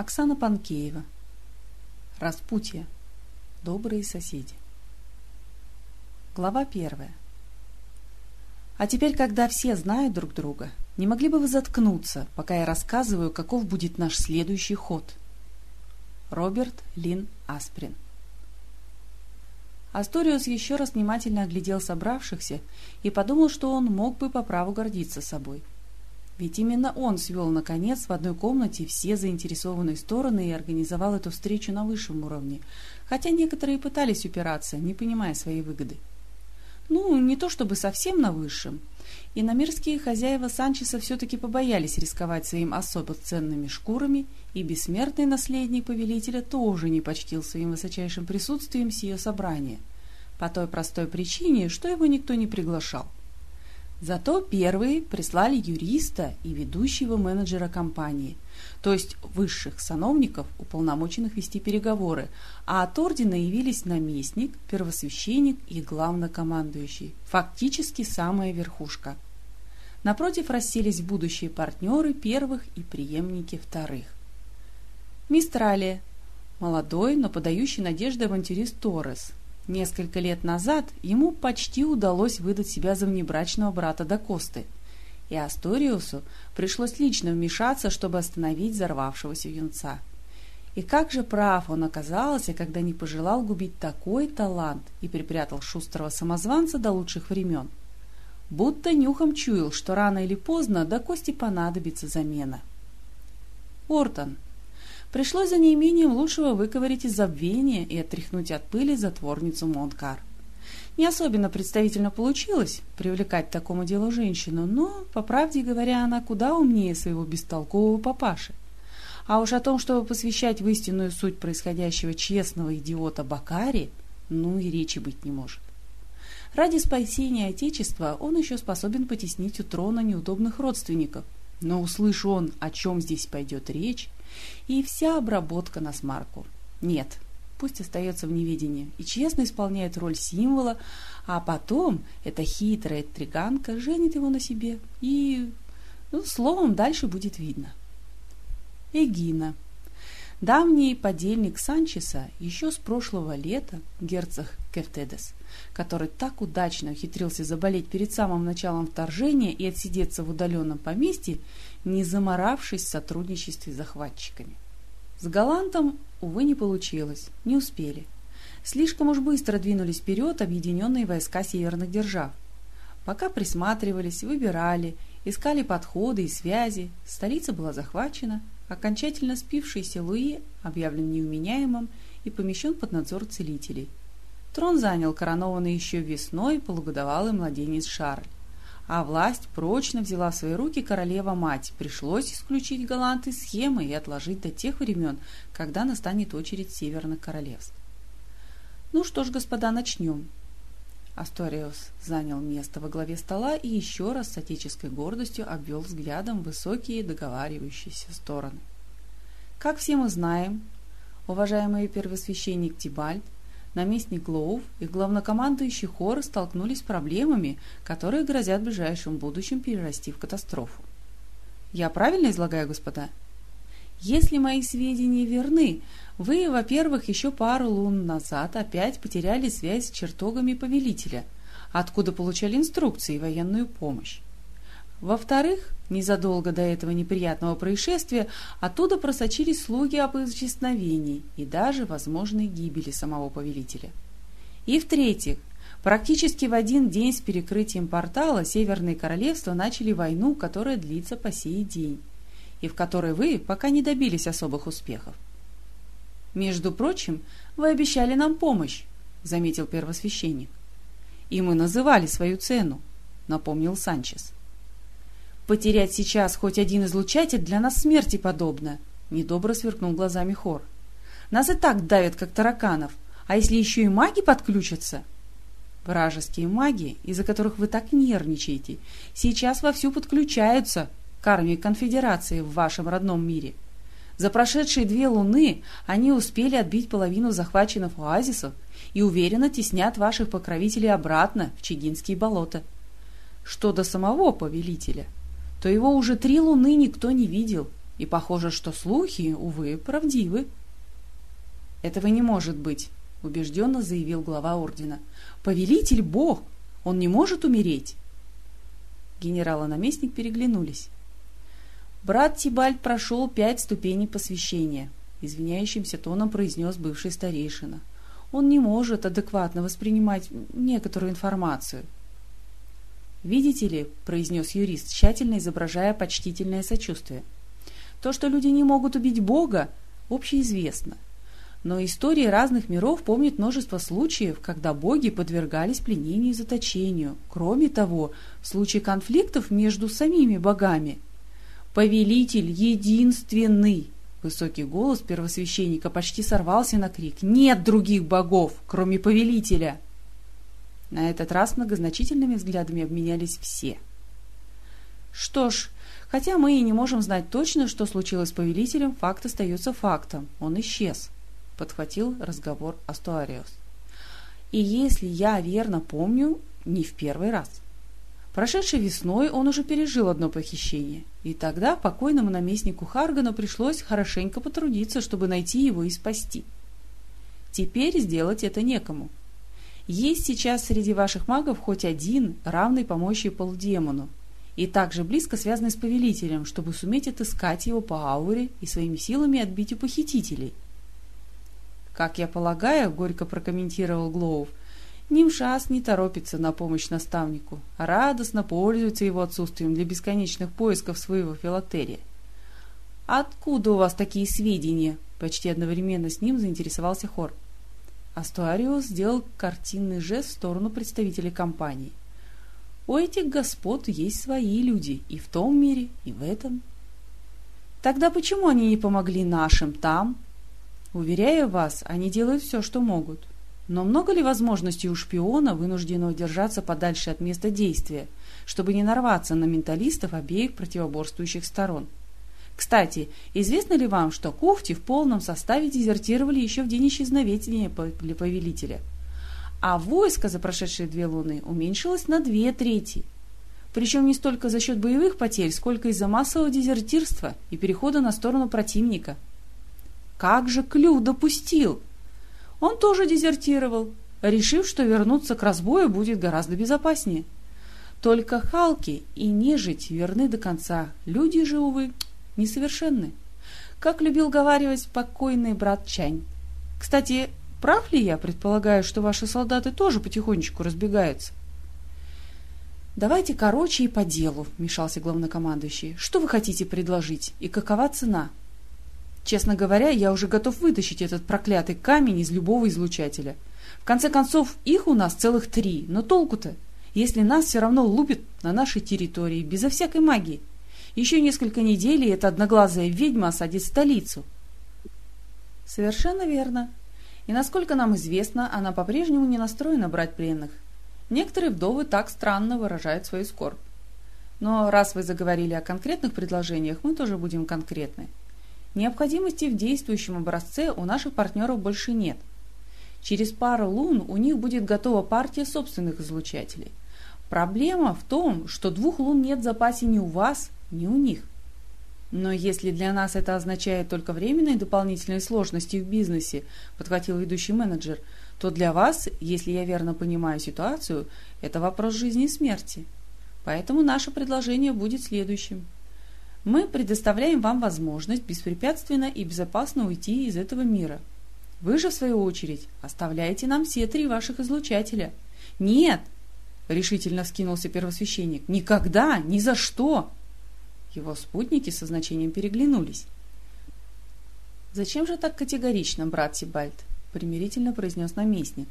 Оксана Панкеева. Распутье. Добрые соседи. Глава первая. А теперь, когда все знают друг друга, не могли бы вы заткнуться, пока я рассказываю, каков будет наш следующий ход? Роберт Лин Асприн. Асториус еще раз внимательно оглядел собравшихся и подумал, что он мог бы по праву гордиться собой – ведь именно он свел, наконец, в одной комнате все заинтересованные стороны и организовал эту встречу на высшем уровне, хотя некоторые пытались упираться, не понимая своей выгоды. Ну, не то чтобы совсем на высшем. И намирские хозяева Санчеса все-таки побоялись рисковать своим особо ценными шкурами, и бессмертный наследник повелителя тоже не почтил своим высочайшим присутствием сие собрание, по той простой причине, что его никто не приглашал. Зато первые прислали юриста и ведущего менеджера компании, то есть высших сановников, уполномоченных вести переговоры, а от ордена явились наместник, первосвященник и главнокомандующий, фактически самая верхушка. Напротив расселись будущие партнеры первых и преемники вторых. Мистралия, молодой, но подающий надежды авантюрист Торрес, Несколько лет назад ему почти удалось выдать себя за внебрачного брата Дакосты, и Асториусу пришлось лично вмешаться, чтобы остановить взорвавшегося юнца. И как же прав он оказался, когда не пожелал губить такой талант и припрятал шустрого самозванца до лучших времен. Будто нюхом чуял, что рано или поздно до кости понадобится замена. Ортон, пришлось за неимением лучшего выковырить из забвения и отряхнуть от пыли затворницу Монкар. Не особенно представительно получилось привлекать такому делу женщину, но, по правде говоря, она куда умнее своего бестолкового папаши. А уж о том, чтобы посвящать в истинную суть происходящего честного идиота Бакари, ну и речи быть не может. Ради спасения Отечества он еще способен потеснить у трона неудобных родственников. Но услышь он, о чем здесь пойдет речь, и вся обработка на смарку. Нет, пусть остается в неведении и честно исполняет роль символа, а потом эта хитрая триганка женит его на себе, и, ну, словом, дальше будет видно. Эгина. Давний подельник Санчеса еще с прошлого лета, герцог Кефтедес, который так удачно ухитрился заболеть перед самым началом вторжения и отсидеться в удаленном поместье, не заморавшись в сотрудничестве с захватчиками. С Галантом, увы, не получилось, не успели. Слишком уж быстро двинулись вперед объединенные войска северных держав. Пока присматривались, выбирали, искали подходы и связи, столица была захвачена, окончательно спившийся Луи объявлен неуменяемым и помещен под надзор целителей. Трон занял коронованный еще весной полугодовалый младенец Шарль а власть прочно взяла в свои руки королева-мать. Пришлось исключить галанты схемы и отложить до тех времен, когда настанет очередь северных королевств. Ну что ж, господа, начнем. Асториус занял место во главе стола и еще раз с отеческой гордостью обвел взглядом высокие договаривающиеся стороны. Как все мы знаем, уважаемый первосвященник Тибальд наместник Глоув и главнокомандующий хор столкнулись с проблемами, которые грозят в ближайшем будущем перерасти в катастрофу. Я правильно излагаю, господа? Если мои сведения верны, вы, во-первых, еще пару лун назад опять потеряли связь с чертогами повелителя, откуда получали инструкции и военную помощь. Во-вторых, незадолго до этого неприятного происшествия оттуда просочились слуги об исчезновении и даже возможной гибели самого повелителя. И в-третьих, практически в один день с перекрытием портала Северные Королевства начали войну, которая длится по сей день, и в которой вы пока не добились особых успехов. «Между прочим, вы обещали нам помощь», — заметил первосвященник. «И мы называли свою цену», — напомнил Санчес. Потерять сейчас хоть один излучатель для нас смерти подобно, — недобро сверкнул глазами хор. Нас и так давят, как тараканов, а если еще и маги подключатся? Вражеские маги, из-за которых вы так нервничаете, сейчас вовсю подключаются к армии конфедерации в вашем родном мире. За прошедшие две луны они успели отбить половину захваченных оазисов и уверенно теснят ваших покровителей обратно в Чигинские болота. Что до самого повелителя — то его уже три луны никто не видел, И похоже, что слухи, увы, правдивы. «Этого не может быть», — убежденно заявил глава ордена. «Повелитель — бог! Он не может умереть!» Генерал и наместник переглянулись. Брат Тибальд прошел пять ступеней посвящения, извиняющимся тоном произнес бывший старейшина. Он не может адекватно воспринимать некоторую информацию. «Видите ли», — произнес юрист, тщательно изображая почтительное сочувствие, «то, что люди не могут убить Бога, общеизвестно. Но истории разных миров помнят множество случаев, когда боги подвергались пленению и заточению. Кроме того, в случае конфликтов между самими богами — Повелитель единственный!» Высокий голос первосвященника почти сорвался на крик. «Нет других богов, кроме повелителя!» На этот раз многозначительными взглядами обменялись все. «Что ж, хотя мы и не можем знать точно, что случилось с повелителем, факт остается фактом. Он исчез», — подхватил разговор Астуариус. «И если я верно помню, не в первый раз». Прошедшей весной он уже пережил одно похищение, и тогда покойному наместнику Харгану пришлось хорошенько потрудиться, чтобы найти его и спасти. Теперь сделать это некому. Есть сейчас среди ваших магов хоть один, равный по мощи полудемону, и также близко связанный с повелителем, чтобы суметь отыскать его по ауре и своими силами отбить у похитителей. «Как я полагаю», — горько прокомментировал Глоув, Нимшас не торопится на помощь наставнику, а радостно пользуется его отсутствием для бесконечных поисков своего филактерия. «Откуда у вас такие сведения?» Почти одновременно с ним заинтересовался Хор. Астуариус сделал картинный жест в сторону представителей компании. «У этих господ есть свои люди и в том мире, и в этом». «Тогда почему они не помогли нашим там?» «Уверяю вас, они делают все, что могут. Но много ли возможностей у шпиона, вынужденного держаться подальше от места действия, чтобы не нарваться на менталистов обеих противоборствующих сторон? Кстати, известно ли вам, что Куфти в полном составе дезертировали еще в день исчезновения повелителя? А войско за прошедшие две луны уменьшилось на две трети. Причем не столько за счет боевых потерь, сколько из-за массового дезертирства и перехода на сторону противника. Как же Клю допустил? Он тоже дезертировал, решив, что вернуться к разбою будет гораздо безопаснее. Только Халки и нежить верны до конца, люди же, увы, несовершенны. Как любил говаривать покойный брат Чань. Кстати, прав ли я, предполагаю, что ваши солдаты тоже потихонечку разбегаются? «Давайте короче и по делу», — вмешался главнокомандующий. «Что вы хотите предложить и какова цена?» Честно говоря, я уже готов вытащить этот проклятый камень из любого излучателя. В конце концов, их у нас целых три, но толку-то, если нас все равно лупят на нашей территории, безо всякой магии. Еще несколько недель, и эта одноглазая ведьма осадит столицу. Совершенно верно. И насколько нам известно, она по-прежнему не настроена брать пленных. Некоторые вдовы так странно выражают свою скорбь. Но раз вы заговорили о конкретных предложениях, мы тоже будем конкретны. Необходимости в действующем образце у наших партнеров больше нет. Через пару лун у них будет готова партия собственных излучателей. Проблема в том, что двух лун нет в запасе ни у вас, ни у них. Но если для нас это означает только временные дополнительные сложности в бизнесе, подхватил ведущий менеджер, то для вас, если я верно понимаю ситуацию, это вопрос жизни и смерти. Поэтому наше предложение будет следующим мы предоставляем вам возможность беспрепятственно и безопасно уйти из этого мира. Вы же, в свою очередь, оставляете нам все три ваших излучателя. Нет, решительно вскинулся первосвященник, никогда, ни за что. Его спутники со значением переглянулись. «Зачем же так категорично, брат Сибальд?» — примирительно произнес наместник.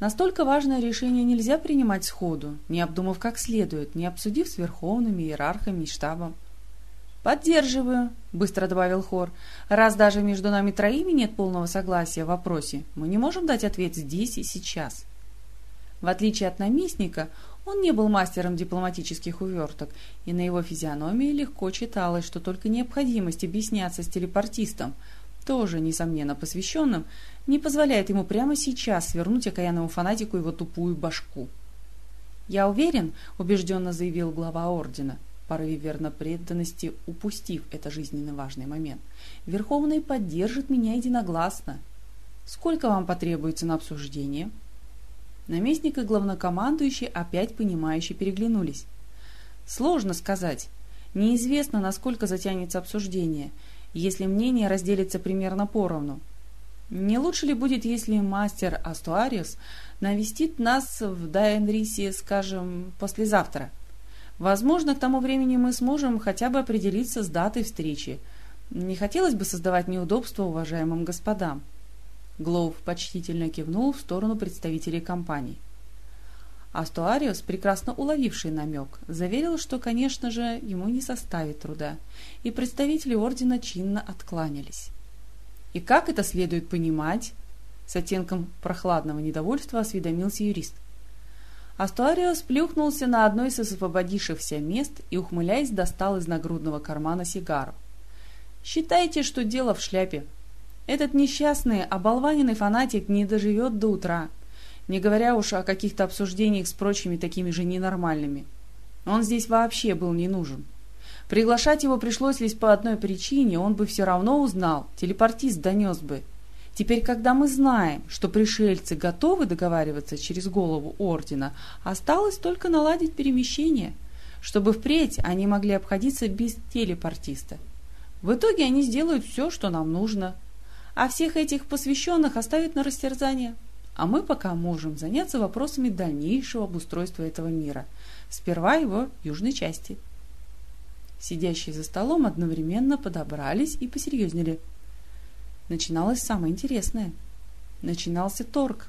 «Настолько важное решение нельзя принимать сходу, не обдумав как следует, не обсудив с верховными иерархами и штабом. «Поддерживаю», — быстро добавил Хор. «Раз даже между нами троими нет полного согласия в вопросе, мы не можем дать ответ здесь и сейчас». В отличие от наместника, он не был мастером дипломатических уверток, и на его физиономии легко читалось, что только необходимость объясняться с телепортистом, тоже, несомненно, посвященным, не позволяет ему прямо сейчас свернуть окаянному фанатику его тупую башку. «Я уверен», — убежденно заявил глава ордена, — порыве верно преданности упустив это жизненно важный момент. Верховный поддержит меня единогласно. Сколько вам потребуется на обсуждение? Наместник и главнокомандующий опять понимающе переглянулись. Сложно сказать. Неизвестно, насколько затянется обсуждение, если мнение разделится примерно поровну. Не лучше ли будет, если мастер Астуариус навестит нас в Дайенрисе, скажем, послезавтра? Возможно, к тому времени мы сможем хотя бы определиться с датой встречи. Не хотелось бы создавать неудобства уважаемым господам. Глоув почтительно кивнул в сторону представителей компании. Астуариус, прекрасно уловивший намек, заверил, что, конечно же, ему не составит труда, и представители ордена чинно откланялись. И как это следует понимать? С оттенком прохладного недовольства осведомился юрист. Астуариус плюхнулся на одно из освободившихся мест и, ухмыляясь, достал из нагрудного кармана сигару. «Считайте, что дело в шляпе. Этот несчастный, оболваненный фанатик не доживет до утра, не говоря уж о каких-то обсуждениях с прочими такими же ненормальными. Он здесь вообще был не нужен. Приглашать его пришлось лишь по одной причине, он бы все равно узнал, телепортист донес бы. Теперь, когда мы знаем, что пришельцы готовы договариваться через голову Ордена, осталось только наладить перемещение, чтобы впредь они могли обходиться без телепортиста. В итоге они сделают все, что нам нужно, а всех этих посвященных оставят на растерзание. А мы пока можем заняться вопросами дальнейшего обустройства этого мира, сперва его южной части – Сидящие за столом одновременно подобрались и посерьезнели. Начиналось самое интересное. Начинался торг.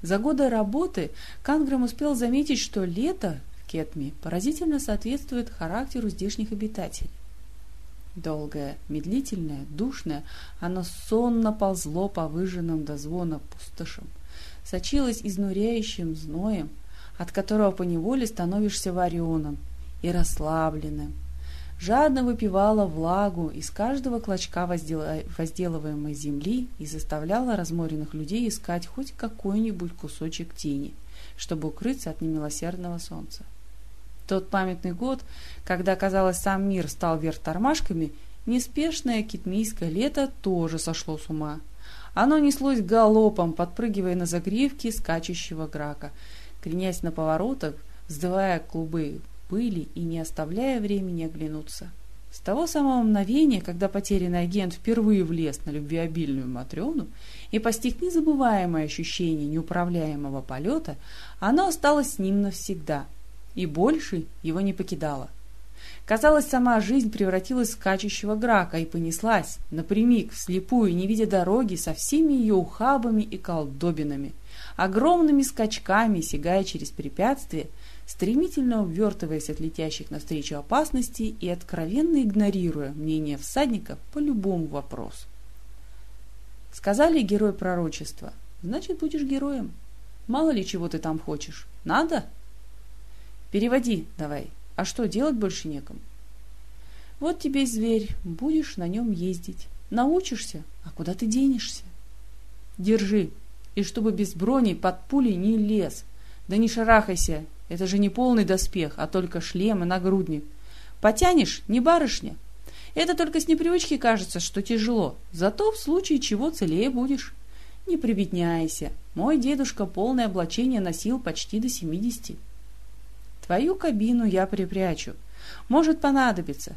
За годы работы Канграм успел заметить, что лето в Кетме поразительно соответствует характеру здешних обитателей. Долгое, медлительное, душное, оно сонно ползло по выжженным до звона пустошам, сочилось изнуряющим зноем, от которого поневоле становишься вареным и расслабленным, жадно выпивала влагу из каждого клочка возделываемой земли и заставляла разморенных людей искать хоть какой-нибудь кусочек тени, чтобы укрыться от немилосердного солнца. Тот памятный год, когда, казалось, сам мир стал вверх тормашками, неспешное китмийское лето тоже сошло с ума. Оно неслось галопом, подпрыгивая на загривке скачущего грака, кренясь на поворотах, вздывая клубы пыли и не оставляя времени оглянуться. С того самого мгновения, когда потерянный агент впервые влез на любвеобильную Матрёну и постиг незабываемое ощущение неуправляемого полета, оно осталось с ним навсегда, и больше его не покидало. Казалось, сама жизнь превратилась в скачущего грака и понеслась, напрямик, вслепую, не видя дороги, со всеми ее ухабами и колдобинами, огромными скачками, сигая через препятствия, стремительно увертываясь от летящих навстречу опасностей и откровенно игнорируя мнение всадников по любому вопросу. Сказали герой пророчества, значит будешь героем. Мало ли чего ты там хочешь. Надо? Переводи давай. А что, делать больше некому? Вот тебе зверь, будешь на нем ездить. Научишься, а куда ты денешься? Держи, и чтобы без брони под пулей не лез. Да не шарахайся, это же не полный доспех, а только шлем и нагрудник. Потянешь, не барышня. Это только с непривычки кажется, что тяжело. Зато в случае чего целее будешь. Не прибедняйся. Мой дедушка полное облачение носил почти до семидесяти. Твою кабину я припрячу. Может понадобиться.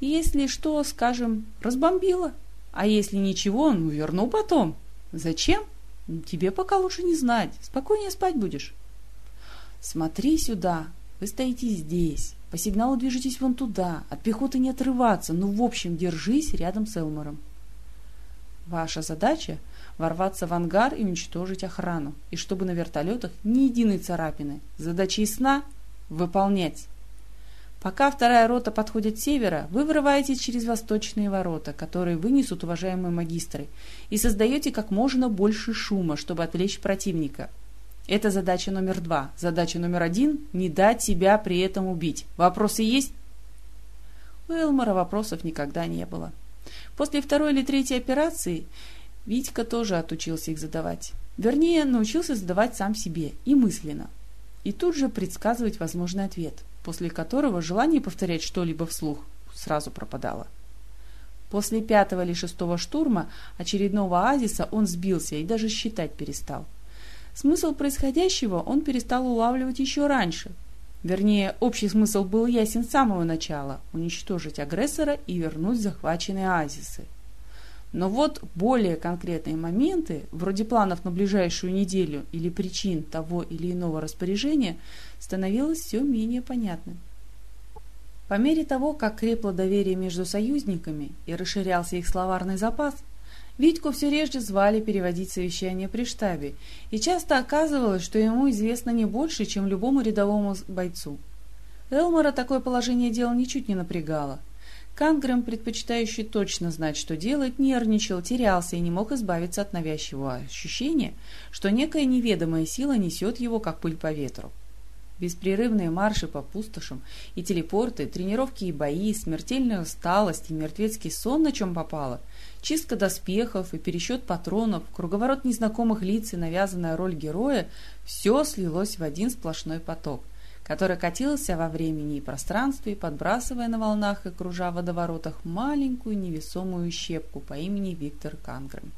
Если что, скажем, разбомбила. А если ничего, ну верну потом. Зачем? Тебе пока лучше не знать. Спокойнее спать будешь. «Смотри сюда! Вы стоите здесь. По сигналу движетесь вон туда. От пехоты не отрываться. Ну, в общем, держись рядом с Элмором». Ваша задача — ворваться в ангар и уничтожить охрану. И чтобы на вертолетах ни единой царапины. Задача ясна — выполнять. Пока вторая рота подходит с севера, вы вырываетесь через восточные ворота, которые вынесут уважаемые магистры, и создаете как можно больше шума, чтобы отвлечь противника — это задача номер два. Задача номер один – не дать себя при этом убить. Вопросы есть? У Элмора вопросов никогда не было. После второй или третьей операции Витька тоже отучился их задавать. Вернее, научился задавать сам себе и мысленно. И тут же предсказывать возможный ответ. после которого желание повторять что-либо вслух сразу пропадало. После пятого или шестого штурма очередного оазиса он сбился и даже считать перестал. Смысл происходящего он перестал улавливать еще раньше. Вернее, общий смысл был ясен с самого начала – уничтожить агрессора и вернуть захваченные оазисы. Но вот более конкретные моменты, вроде планов на ближайшую неделю или причин того или иного распоряжения, становилось все менее понятным. По мере того, как крепло доверие между союзниками и расширялся их словарный запас, Витьку все реже звали переводить совещания при штабе, и часто оказывалось, что ему известно не больше, чем любому рядовому бойцу. Элмора такое положение дел ничуть не напрягало. Кангрэм, предпочитающий точно знать, что делать, нервничал, терялся и не мог избавиться от навязчивого ощущения, что некая неведомая сила несет его, как пыль по ветру. Беспрерывные марши по пустошам и телепорты, тренировки и бои, смертельная усталость и мертвецкий сон, на чем попало, чистка доспехов и пересчет патронов, круговорот незнакомых лиц и навязанная роль героя – все слилось в один сплошной поток, который катился во времени и пространстве, подбрасывая на волнах и кружа в водоворотах маленькую невесомую щепку по имени Виктор Кангрем.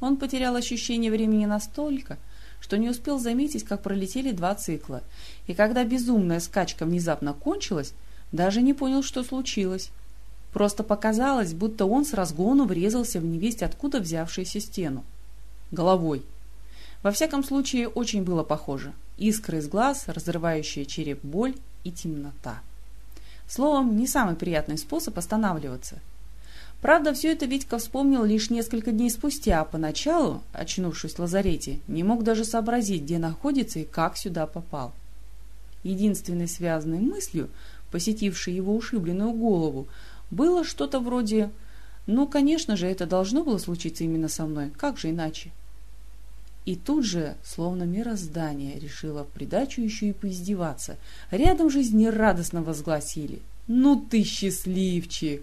Он потерял ощущение времени настолько – что не успел заметить, как пролетели два цикла, и когда безумная скачка внезапно кончилась, даже не понял, что случилось. Просто показалось, будто он с разгону врезался в невесть откуда взявшуюся стену. Головой. Во всяком случае, очень было похоже. Искры из глаз, разрывающая череп боль и темнота. Словом, не самый приятный способ останавливаться – Правда, все это Витька вспомнил лишь несколько дней спустя, а поначалу, очнувшись в лазарете, не мог даже сообразить, где находится и как сюда попал. Единственной связанной мыслью, посетившей его ушибленную голову, было что-то вроде «Ну, конечно же, это должно было случиться именно со мной, как же иначе?» И тут же, словно мироздание, решило в придачу еще и поиздеваться. Рядом жизнерадостно возгласили «Ну ты счастливчик!»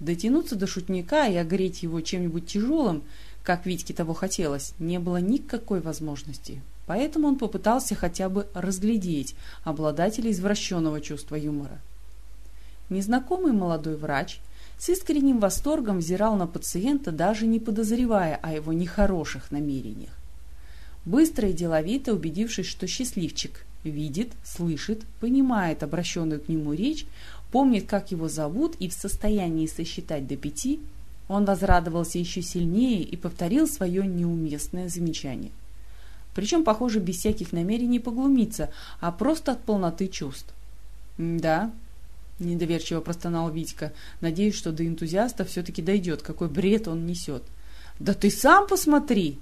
Дотянуться до шутника и огреть его чем-нибудь тяжелым, как Витьке того хотелось, не было никакой возможности. Поэтому он попытался хотя бы разглядеть обладателя извращенного чувства юмора. Незнакомый молодой врач с искренним восторгом взирал на пациента, даже не подозревая о его нехороших намерениях. Быстро и деловито убедившись, что счастливчик видит, слышит, понимает обращенную к нему речь, помнит, как его зовут и в состоянии сосчитать до пяти, он возрадовался еще сильнее и повторил свое неуместное замечание. Причем, похоже, без всяких намерений поглумиться, а просто от полноты чувств. «Да», — недоверчиво простонал Витька, надеясь, что до энтузиаста все-таки дойдет, какой бред он несет. «Да ты сам посмотри!»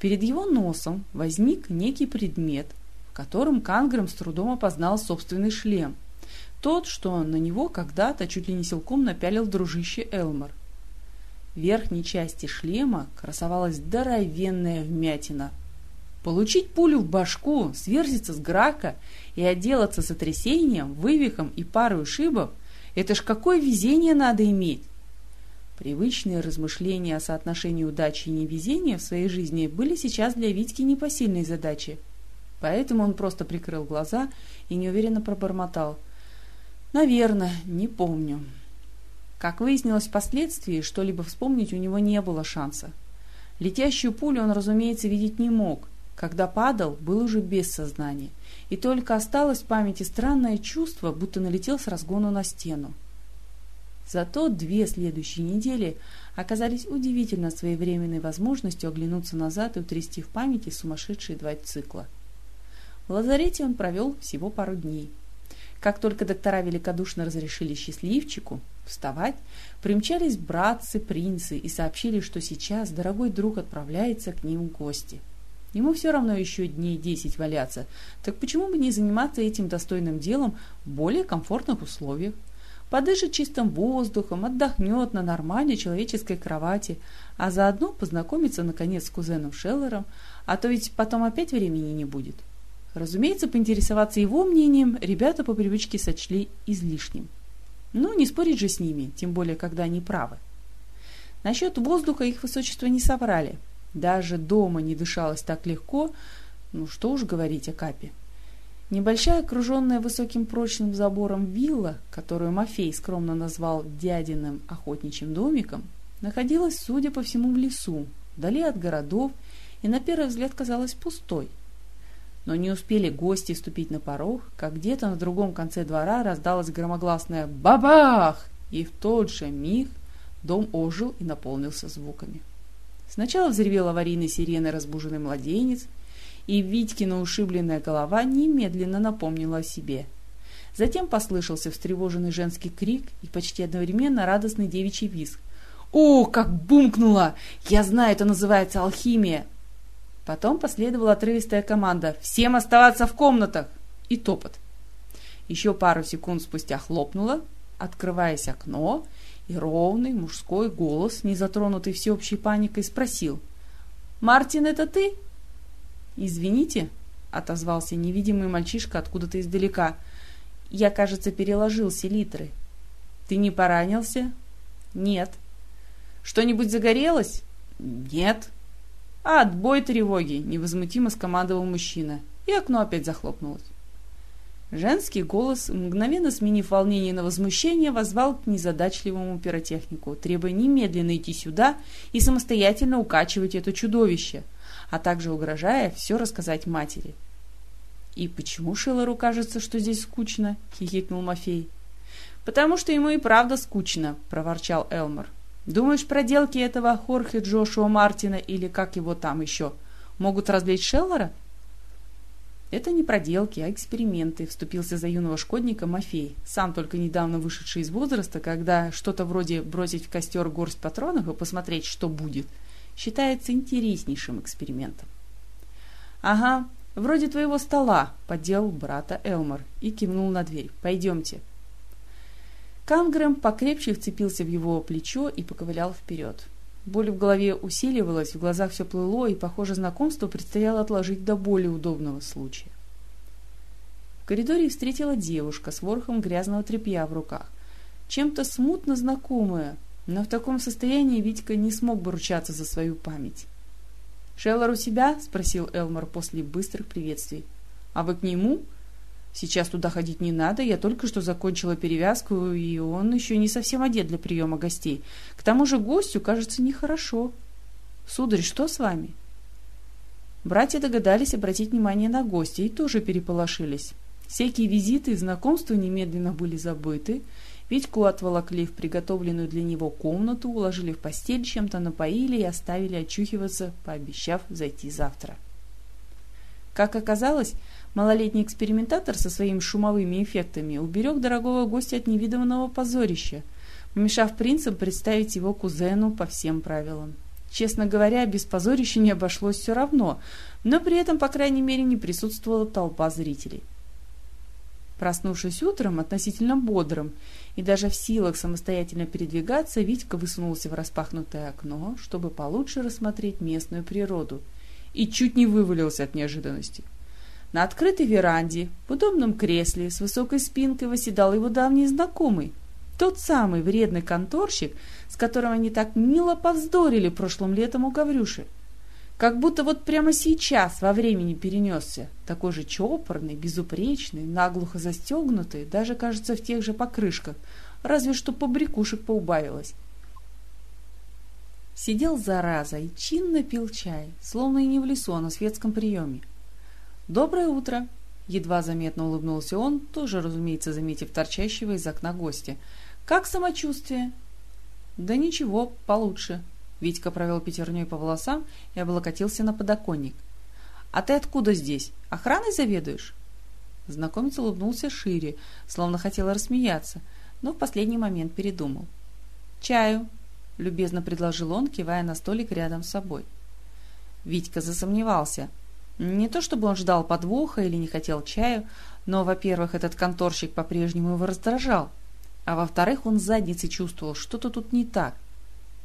Перед его носом возник некий предмет, в котором Кангрем с трудом опознал собственный шлем — тот, что на него когда-то чуть ли не силком напялил дружище Элмор. В верхней части шлема красовалась здоровенная вмятина. Получить пулю в башку, сверзиться с грака и отделаться сотрясением, вывихом и парой ушибов – это ж какое везение надо иметь! Привычные размышления о соотношении удачи и невезения в своей жизни были сейчас для Витьки непосильной задачей. Поэтому он просто прикрыл глаза и неуверенно пробормотал. Наверное, не помню. Как выяснилось впоследствии, что-либо вспомнить у него не было шанса. Летящую пулю он, разумеется, видеть не мог. Когда падал, был уже без сознания. И только осталось в памяти странное чувство, будто налетел с разгону на стену. Зато две следующие недели оказались удивительно своевременной возможностью оглянуться назад и утрясти в памяти сумасшедшие два цикла. В лазарете он провел всего пару дней – как только доктора великодушно разрешили счастливчику вставать, примчались братцы, принцы и сообщили, что сейчас дорогой друг отправляется к ним в гости. Ему все равно еще дней десять валяться, так почему бы не заниматься этим достойным делом в более комфортных условиях? Подышит чистым воздухом, отдохнет на нормальной человеческой кровати, а заодно познакомится, наконец, с кузеном Шеллером, а то ведь потом опять времени не будет. Разумеется, поинтересоваться его мнением ребята по привычке сочли излишним. Но не спорить же с ними, тем более, когда они правы. Насчет воздуха их высочество не соврали. Даже дома не дышалось так легко, ну что уж говорить о капе. Небольшая, окруженная высоким прочным забором вилла, которую Мафей скромно назвал дядиным охотничьим домиком, находилась, судя по всему, в лесу, вдали от городов, и на первый взгляд казалась пустой. Но не успели гости вступить на порог, как где-то на другом конце двора раздалось громогласное «Бабах!» и в тот же миг дом ожил и наполнился звуками. Сначала взревел аварийной сиреной разбуженный младенец, и Витькина ушибленная голова немедленно напомнила о себе. Затем послышался встревоженный женский крик и почти одновременно радостный девичий визг. «О, как бумкнуло! Я знаю, это называется алхимия!» Потом последовала отрывистая команда «Всем оставаться в комнатах!» и топот. Еще пару секунд спустя хлопнуло, открываясь окно, и ровный мужской голос, не затронутый всеобщей паникой, спросил «Мартин, это ты?» «Извините», — отозвался невидимый мальчишка откуда-то издалека. «Я, кажется, переложил селитры». «Ты не поранился?» «Нет». «Что-нибудь загорелось?» «Нет». «А, отбой тревоги!» — невозмутимо скомандовал мужчина. И окно опять захлопнулось. Женский голос, мгновенно сменив волнение на возмущение, возвал к незадачливому пиротехнику, требуя немедленно идти сюда и самостоятельно укачивать это чудовище, а также угрожая все рассказать матери. «И почему Шиллеру кажется, что здесь скучно?» — хихикнул Мафей. «Потому что ему и правда скучно», — проворчал Элмор. «Думаешь, проделки этого Хорхе Джошуа Мартина или как его там еще могут развлечь Шеллера?» Это не проделки, а эксперименты, вступился за юного шкодника Мафей, сам только недавно вышедший из возраста, когда что-то вроде бросить в костер горсть патронов и посмотреть, что будет, считается интереснейшим экспериментом. «Ага, вроде твоего стола», — подделал брата Элмор и кивнул на дверь. «Пойдемте». Кангрэм покрепче вцепился в его плечо и поковылял вперед. Боль в голове усиливалась, в глазах все плыло, и, похоже, знакомство предстояло отложить до более удобного случая. В коридоре встретила девушка с ворохом грязного тряпья в руках. Чем-то смутно знакомая, но в таком состоянии Витька не смог бы ручаться за свою память. «Шеллар у себя?» — спросил Элмор после быстрых приветствий. «А вы к нему?» Сейчас туда ходить не надо, я только что закончила перевязку, и он еще не совсем одет для приема гостей. К тому же гостю, кажется, нехорошо. Сударь, что с вами? Братья догадались обратить внимание на гостя и тоже переполошились. Всякие визиты и знакомства немедленно были забыты. Витьку отволокли в приготовленную для него комнату, уложили в постель, чем-то напоили и оставили очухиваться, пообещав зайти завтра. Как оказалось, Малолетний экспериментатор со своими шумовыми эффектами уберег дорогого гостя от невиданного позорища, помешав принцам представить его кузену по всем правилам. Честно говоря, без позорища не обошлось все равно, но при этом, по крайней мере, не присутствовала толпа зрителей. Проснувшись утром, относительно бодрым и даже в силах самостоятельно передвигаться, Витька высунулся в распахнутое окно, чтобы получше рассмотреть местную природу, и чуть не вывалился от неожиданности – на открытой веранде, в удобном кресле с высокой спинкой восседал его давний знакомый, тот самый вредный конторщик, с которым они так мило повздорили прошлым летом у Гаврюши. Как будто вот прямо сейчас во времени перенесся, такой же чопорный, безупречный, наглухо застегнутый, даже, кажется, в тех же покрышках, разве что побрякушек поубавилось. Сидел зараза и чинно пил чай, словно и не в лесу, а на светском приеме. «Доброе утро!» Едва заметно улыбнулся он, тоже, разумеется, заметив торчащего из окна гостя. «Как самочувствие?» «Да ничего, получше». Витька провел пятерней по волосам и облокотился на подоконник. «А ты откуда здесь? Охраной заведуешь?» Знакомец улыбнулся шире, словно хотел рассмеяться, но в последний момент передумал. «Чаю», — любезно предложил он, кивая на столик рядом с собой. Витька засомневался — не то чтобы он ждал подвоха или не хотел чаю, но, во-первых, этот конторщик по-прежнему его раздражал, а во-вторых, он задницей чувствовал, что-то тут не так.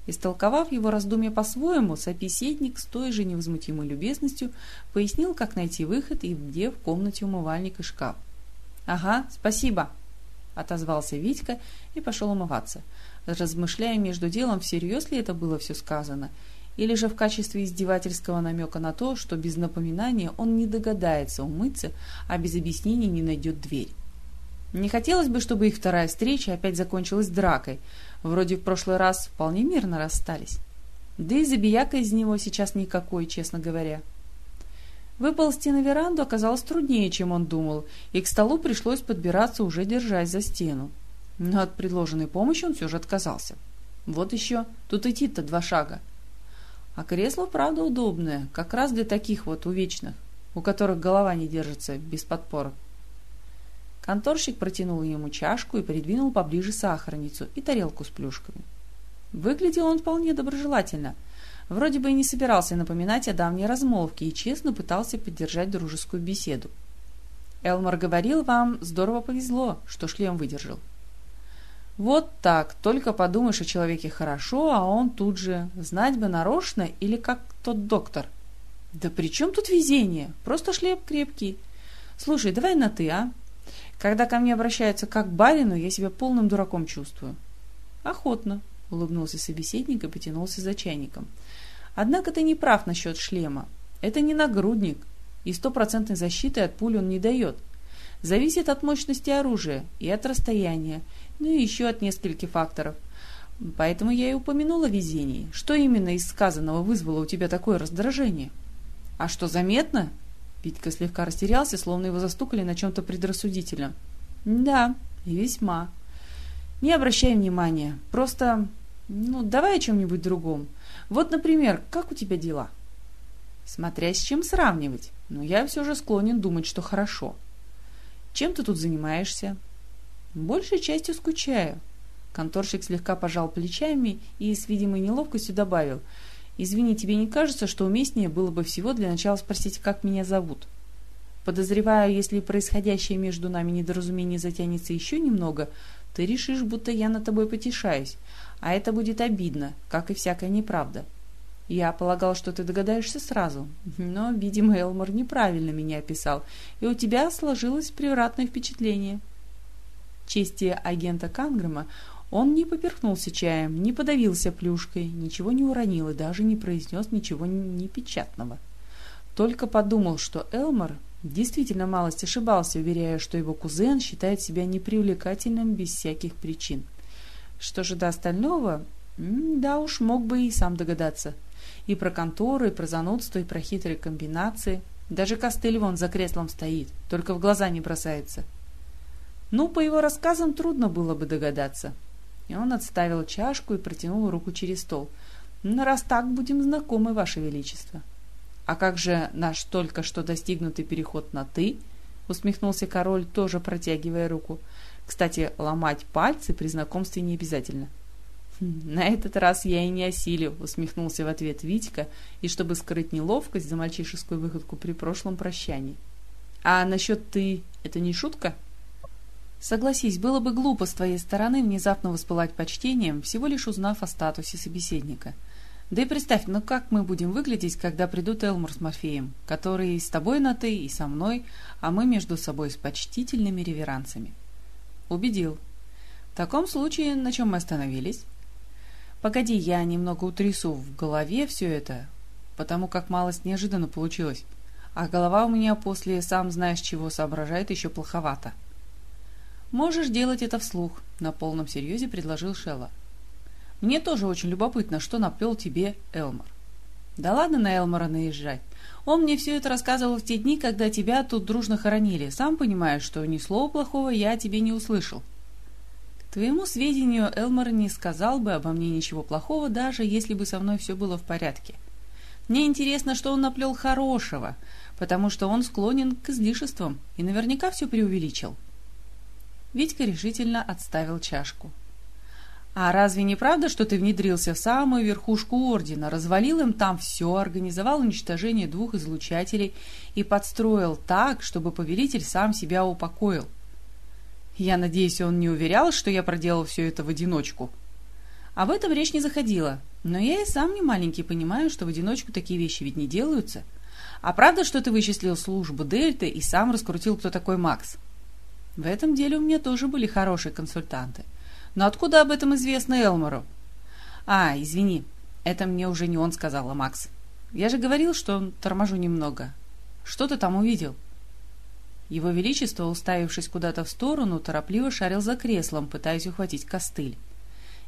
Истолковав его раздумья по-своему, собеседник с той же невозмутимой любезностью пояснил, как найти выход и где в комнате умывальник и шкаф. «Ага, спасибо», — отозвался Витька и пошел умываться, размышляя между делом, всерьез ли это было все сказано, или же в качестве издевательского намека на то, что без напоминания он не догадается умыться, а без объяснений не найдет дверь. Не хотелось бы, чтобы их вторая встреча опять закончилась дракой. Вроде в прошлый раз вполне мирно расстались. Да и забияка из него сейчас никакой, честно говоря. Выползти на веранду оказалось труднее, чем он думал, и к столу пришлось подбираться, уже держась за стену. Но от предложенной помощи он все же отказался. Вот еще, тут идти-то два шага. А кресло, правда, удобное, как раз для таких вот увечных, у которых голова не держится без подпорок. Конторщик протянул ему чашку и придвинул поближе сахарницу и тарелку с плюшками. Выглядел он вполне доброжелательно. Вроде бы и не собирался напоминать о давней размолвке и честно пытался поддержать дружескую беседу. Элмар говорил, вам здорово повезло, что шлем выдержал. Вот так, только подумаешь о человеке хорошо, а он тут же, знать бы нарочно или как тот доктор. Да при чем тут везение? Просто шлем крепкий. Слушай, давай на «ты», а? Когда ко мне обращаются как к барину, я себя полным дураком чувствую. Охотно, улыбнулся собеседник и потянулся за чайником. Однако ты не прав насчет шлема. Это не нагрудник, и стопроцентной защиты от пуль он не дает. Зависит от мощности оружия и от расстояния, ну и еще от нескольких факторов. Поэтому я и упомянула везение. Что именно из сказанного вызвало у тебя такое раздражение? А что, заметно? Витька слегка растерялся, словно его застукали на чем-то предрассудительном. «Да, и весьма. Не обращай внимания. Просто, ну, давай о чем-нибудь другом. Вот, например, как у тебя дела?» «Смотря с чем сравнивать. Но я все же склонен думать, что хорошо. Чем ты тут занимаешься?» «Большей частью скучаю». Конторщик слегка пожал плечами и с видимой неловкостью добавил – Извини, тебе не кажется, что уместнее было бы всего для начала спросить, как меня зовут? Подозреваю, если происходящее между нами недоразумение затянется еще немного, ты решишь, будто я над тобой потешаюсь, а это будет обидно, как и всякая неправда. Я полагал, что ты догадаешься сразу, но, видимо, Элмор неправильно меня описал, и у тебя сложилось превратное впечатление. Чести агента Кангрэма он не поперхнулся чаем, не подавился плюшкой, ничего не уронил и даже не произнес ничего непечатного. Только подумал, что Элмор действительно малость ошибался, уверяя, что его кузен считает себя непривлекательным без всяких причин. Что же до остального, да уж, мог бы и сам догадаться. И про конторы, и про занудство, и про хитрые комбинации. Даже костыль вон за креслом стоит, только в глаза не бросается. Ну, по его рассказам трудно было бы догадаться. И он отставил чашку и протянул руку через стол. «Ну, раз так, будем знакомы, Ваше Величество». «А как же наш только что достигнутый переход на «ты»?» — усмехнулся король, тоже протягивая руку. «Кстати, ломать пальцы при знакомстве не обязательно». «Хм, «На этот раз я и не осилю», — усмехнулся в ответ Витька, и чтобы скрыть неловкость за мальчишескую выходку при прошлом прощании. «А насчет «ты» — это не шутка?» Согласись, было бы глупо с твоей стороны внезапно воспылать почтением, всего лишь узнав о статусе собеседника. Да и представь, ну как мы будем выглядеть, когда придут Элмур с Морфеем, которые и с тобой на «ты», и со мной, а мы между собой с почтительными реверансами. Убедил. В таком случае, на чем мы остановились? Погоди, я немного утрясу в голове все это, потому как малость неожиданно получилось. А голова у меня после сам знаешь чего соображает еще плоховато. «Можешь делать это вслух», — на полном серьезе предложил Шелла. «Мне тоже очень любопытно, что наплел тебе Элмор». «Да ладно на Элмора наезжать. Он мне все это рассказывал в те дни, когда тебя тут дружно хоронили. Сам понимаешь, что ни слова плохого я тебе не услышал». Твоему сведению, Элмор не сказал бы обо мне ничего плохого, даже если бы со мной все было в порядке. Мне интересно, что он наплел хорошего, потому что он склонен к излишествам и наверняка все преувеличил. Витька решительно отставил чашку. «А разве не правда, что ты внедрился в самую верхушку Ордена, развалил им там все, организовал уничтожение двух излучателей и подстроил так, чтобы повелитель сам себя упокоил? Я надеюсь, он не уверял, что я проделал все это в одиночку?» Об этом речь не заходила, но я и сам не маленький понимаю, что в одиночку такие вещи ведь не делаются. А правда, что ты вычислил службу Дельты и сам раскрутил, кто такой Макс?» В этом деле у меня тоже были хорошие консультанты. Но откуда об этом известно Элмору? А, извини. Это мне уже не он сказал, а Макс. Я же говорил, что торможу немного. Что ты там увидел? Его Величество, уставившись куда-то в сторону, торопливо шарил за креслом, пытаясь ухватить костыль.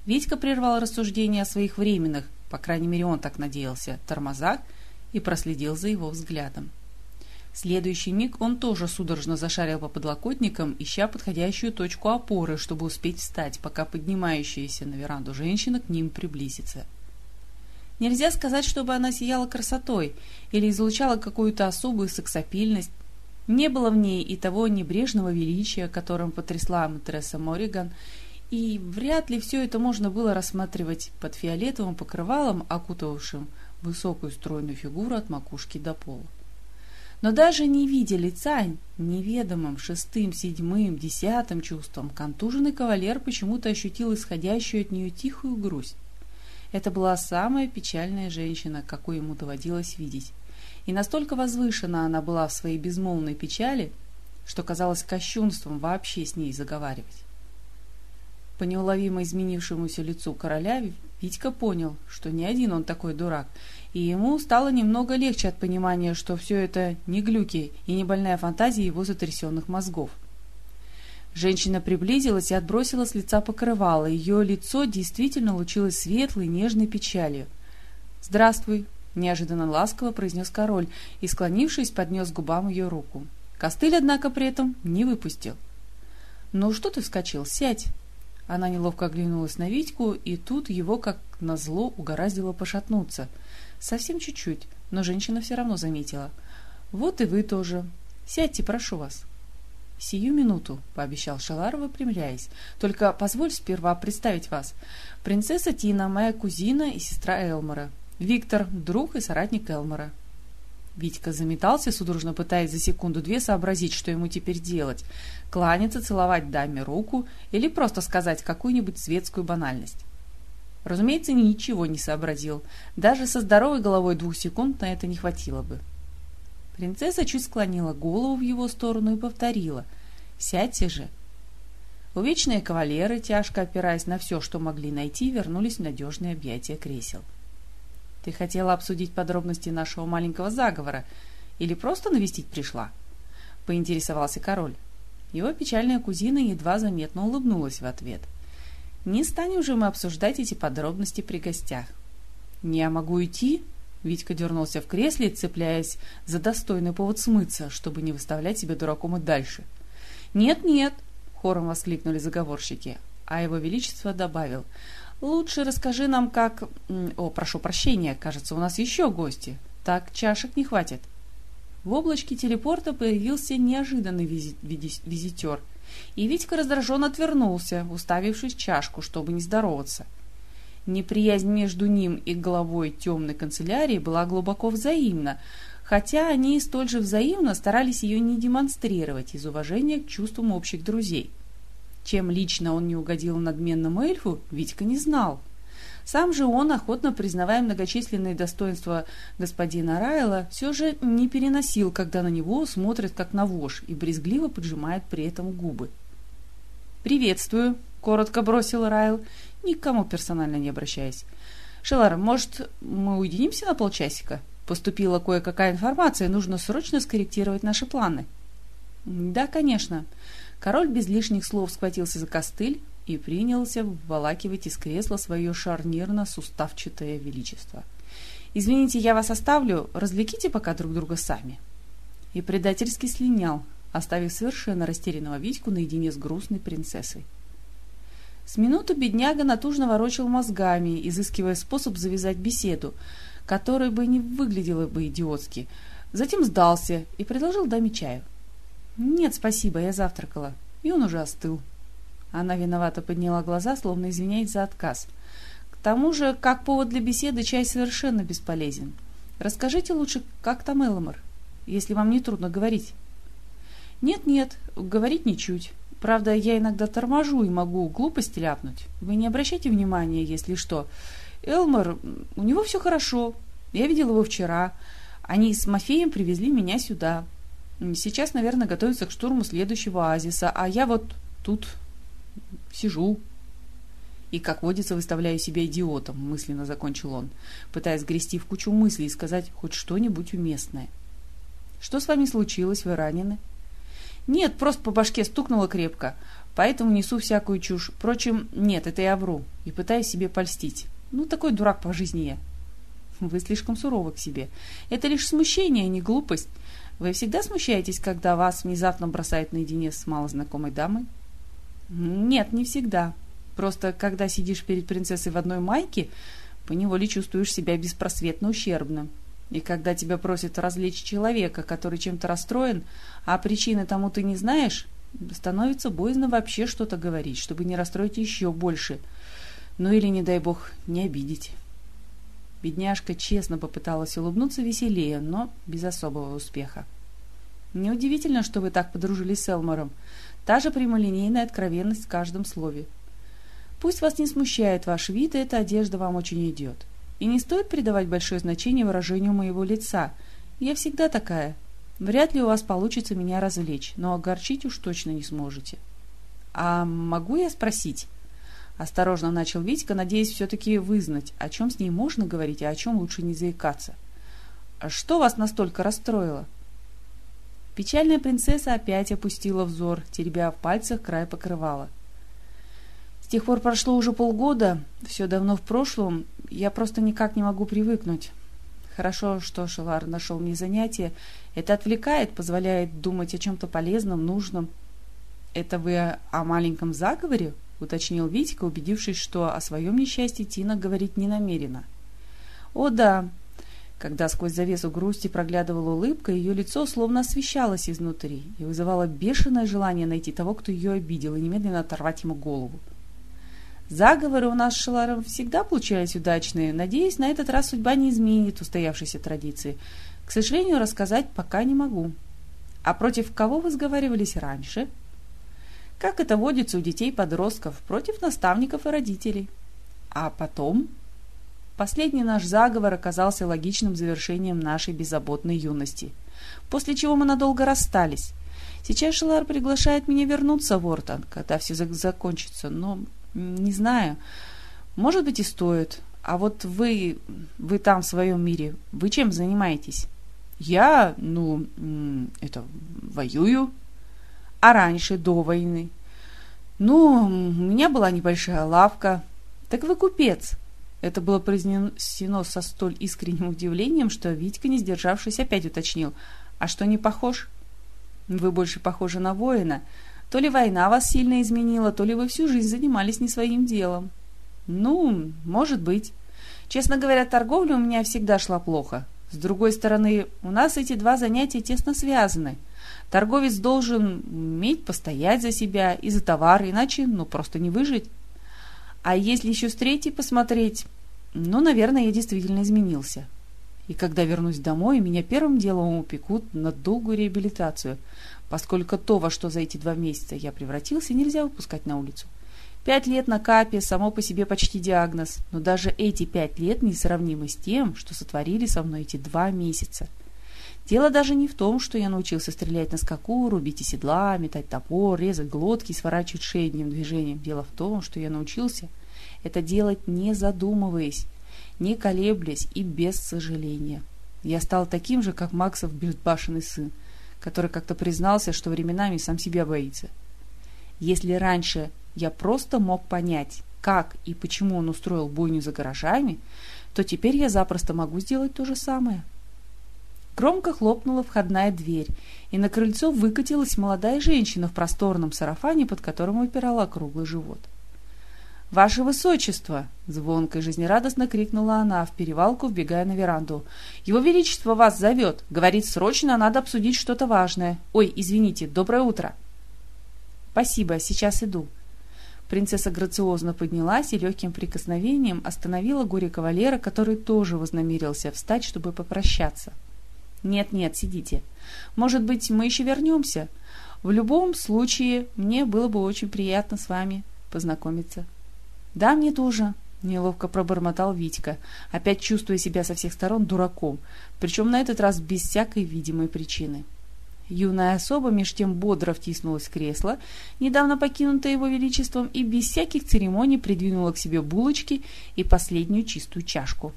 Витька прервал рассуждение о своих временных, по крайней мере он так надеялся, тормозах и проследил за его взглядом. В следующий миг он тоже судорожно зашарил по подлокотникам, ища подходящую точку опоры, чтобы успеть встать, пока поднимающаяся на веранду женщина к ним приблизится. Нельзя сказать, чтобы она сияла красотой или излучала какую-то особую сексапильность. Не было в ней и того небрежного величия, которым потрясла матресса Мориган, и вряд ли все это можно было рассматривать под фиолетовым покрывалом, окутавшим высокую стройную фигуру от макушки до пола. Но даже не видя лица, неведомым шестым, седьмым, десятым чувством, контуженный кавалер почему-то ощутил исходящую от нее тихую грусть. Это была самая печальная женщина, какую ему доводилось видеть. И настолько возвышена она была в своей безмолвной печали, что казалось кощунством вообще с ней заговаривать. По неуловимо изменившемуся лицу короля Витька понял, что не один он такой дурак, и ему стало немного легче от понимания, что все это не глюки и не больная фантазия его затрясенных мозгов. Женщина приблизилась и отбросила с лица покрывало. Ее лицо действительно лучилось светлой, нежной печалью. «Здравствуй!» — неожиданно ласково произнес король и, склонившись, поднес к губам ее руку. Костыль, однако, при этом не выпустил. «Ну что ты вскочил? Сядь!» Она неловко оглянулась на Витьку, и тут его, как назло, угораздило пошатнуться — Совсем чуть-чуть, но женщина все равно заметила. «Вот и вы тоже. Сядьте, прошу вас». «Сию минуту», — пообещал Шалар, выпрямляясь. «Только позволь сперва представить вас. Принцесса Тина, моя кузина и сестра Элмора. Виктор — друг и соратник Элмора». Витька заметался, судорожно пытаясь за секунду-две сообразить, что ему теперь делать. Кланяться, целовать даме руку или просто сказать какую-нибудь светскую банальность. Разумеется, ничего не сообразил. Даже со здоровой головой двух секунд на это не хватило бы. Принцесса чуть склонила голову в его сторону и повторила «Сядьте же». Увечные кавалеры, тяжко опираясь на все, что могли найти, вернулись в надежные объятия кресел. «Ты хотела обсудить подробности нашего маленького заговора или просто навестить пришла?» — поинтересовался король. Его печальная кузина едва заметно улыбнулась в ответ — не станем же мы обсуждать эти подробности при гостях. «Я могу идти?» Витька дернулся в кресле, цепляясь за достойный повод смыться, чтобы не выставлять себя дураком и дальше. «Нет-нет!» — хором воскликнули заговорщики, а его величество добавил. «Лучше расскажи нам, как... О, прошу прощения, кажется, у нас еще гости. Так чашек не хватит». В облачке телепорта появился неожиданный визит визитер — и Витька раздраженно отвернулся, уставившись чашку, чтобы не здороваться. Неприязнь между ним и главой темной канцелярии была глубоко взаимна, хотя они столь же взаимно старались ее не демонстрировать из уважения к чувствам общих друзей. Чем лично он не угодил надменному эльфу, Витька не знал. Сам же он, охотно признавая многочисленные достоинства господина Райла, все же не переносил, когда на него смотрят как на вож и брезгливо поджимает при этом губы. «Приветствую», — коротко бросил Райл, никому персонально не обращаясь. «Шелар, может, мы уединимся на полчасика? Поступила кое-какая информация, нужно срочно скорректировать наши планы». «Да, конечно». Король без лишних слов схватился за костыль, и принялся вволакивать из кресла свое шарнирно-суставчатое величество. «Извините, я вас оставлю, развлеките пока друг друга сами». И предательски слинял, оставив совершенно растерянного Витьку наедине с грустной принцессой. С минуту бедняга натужно ворочал мозгами, изыскивая способ завязать беседу, который бы не выглядела бы идиотски. Затем сдался и предложил даме чаю. «Нет, спасибо, я завтракала». И он уже остыл. Она виновато подняла глаза, словно извиняясь за отказ. К тому же, как повод для беседы, чай совершенно бесполезен. Расскажите лучше, как там Элмор, если вам не трудно говорить. Нет-нет, говорить ничуть. Правда, я иногда торможу и могу глупости ляпнуть. Вы не обращайте внимания, если что. Элмор, у него все хорошо. Я видел его вчера. Они с Мафеем привезли меня сюда. Сейчас, наверное, готовятся к штурму следующего оазиса, а я вот тут сижу. И, как водится, выставляю себя идиотом, мысленно закончил он, пытаясь грести в кучу мыслей и сказать хоть что-нибудь уместное. Что с вами случилось? Вы ранены? Нет, просто по башке стукнуло крепко, поэтому несу всякую чушь. Впрочем, нет, это я вру и пытаюсь себе польстить. Ну, такой дурак по жизни я. Вы слишком суровы к себе. Это лишь смущение, а не глупость. Вы всегда смущаетесь, когда вас внезапно бросают наедине с малознакомой дамой? Нет, не всегда. Просто когда сидишь перед принцессой в одной майке, поневоле чувствуешь себя беспросветно ущербным. И когда тебя просят развлечь человека, который чем-то расстроен, а причины тому ты не знаешь, становится боязно вообще что-то говорить, чтобы не расстроить еще больше. Ну или, не дай бог, не обидеть. Бедняжка честно попыталась улыбнуться веселее, но без особого успеха. «Неудивительно, что вы так подружились с Элмором. Та же прямолинейная откровенность в каждом слове. Пусть вас не смущает ваш вид, и эта одежда вам очень идет. И не стоит придавать большое значение выражению моего лица. Я всегда такая. Вряд ли у вас получится меня развлечь, но огорчить уж точно не сможете. А могу я спросить?» Осторожно начал Витька, надеясь все-таки вызнать, о чем с ней можно говорить, а о чем лучше не заикаться. «А «Что вас настолько расстроило?» Печальная принцесса опять опустила взор, теребя в пальцах край покрывала. С тех пор прошло уже полгода, все давно в прошлом, я просто никак не могу привыкнуть. Хорошо, что Шелар нашел мне занятие. Это отвлекает, позволяет думать о чем-то полезном, нужном. Это вы о маленьком заговоре? Уточнил Витька, убедившись, что о своем несчастье Тина говорить не намерена. «О да!» Когда сквозь завесу грусти проглядывала улыбка, ее лицо словно освещалось изнутри и вызывало бешеное желание найти того, кто ее обидел, и немедленно оторвать ему голову. Заговоры у нас с Шеларом всегда получались удачные. Надеюсь, на этот раз судьба не изменит устоявшейся традиции. К сожалению, рассказать пока не могу. А против кого вы сговаривались раньше?» Как это водится у детей-подростков, против наставников и родителей. А потом... Последний наш заговор оказался логичным завершением нашей беззаботной юности, после чего мы надолго расстались. Сейчас Шелар приглашает меня вернуться в Ортон, когда все закончится, но не знаю. Может быть и стоит. А вот вы, вы там в своем мире, вы чем занимаетесь? Я, ну, это, воюю, а раньше, до войны? Ну, у меня была небольшая лавка. Так вы купец. Это было произнесено со столь искренним удивлением, что Витька, не сдержавшись, опять уточнил. А что не похож? Вы больше похожи на воина. То ли война вас сильно изменила, то ли вы всю жизнь занимались не своим делом. Ну, может быть. Честно говоря, торговля у меня всегда шла плохо. С другой стороны, у нас эти два занятия тесно связаны – Торговец должен уметь постоять за себя и за товар, иначе ну просто не выжить. А если еще с третьей посмотреть, ну, наверное, я действительно изменился. И когда вернусь домой, меня первым делом упекут на долгую реабилитацию, поскольку то, во что за эти два месяца я превратился, нельзя выпускать на улицу. Пять лет на капе само по себе почти диагноз, но даже эти пять лет несравнимы с тем, что сотворили со мной эти два месяца – Дело даже не в том, что я научился стрелять на скаку, рубить из седла, метать топор, резать глотки и сворачивать шеи одним движением. Дело в том, что я научился это делать не задумываясь, не колеблясь и без сожаления. Я стал таким же, как Максов безбашенный сын, который как-то признался, что временами сам себя боится. Если раньше я просто мог понять, как и почему он устроил бойню за гаражами, то теперь я запросто могу сделать то же самое. Громко хлопнула входная дверь, и на крыльцо выкатилась молодая женщина в просторном сарафане, под которым выпирала круглый живот. «Ваше Высочество!» — звонко и жизнерадостно крикнула она в перевалку, вбегая на веранду. «Его Величество вас зовет! Говорит, срочно надо обсудить что-то важное. Ой, извините, доброе утро!» «Спасибо, сейчас иду». Принцесса грациозно поднялась и легким прикосновением остановила горе кавалера, который тоже вознамерился встать, чтобы попрощаться. «Нет-нет, сидите. Может быть, мы еще вернемся? В любом случае, мне было бы очень приятно с вами познакомиться». «Да, мне тоже», — неловко пробормотал Витька, опять чувствуя себя со всех сторон дураком, причем на этот раз без всякой видимой причины. Юная особа меж тем бодро втиснулась в кресло, недавно покинутое его величеством, и без всяких церемоний придвинула к себе булочки и последнюю чистую чашку.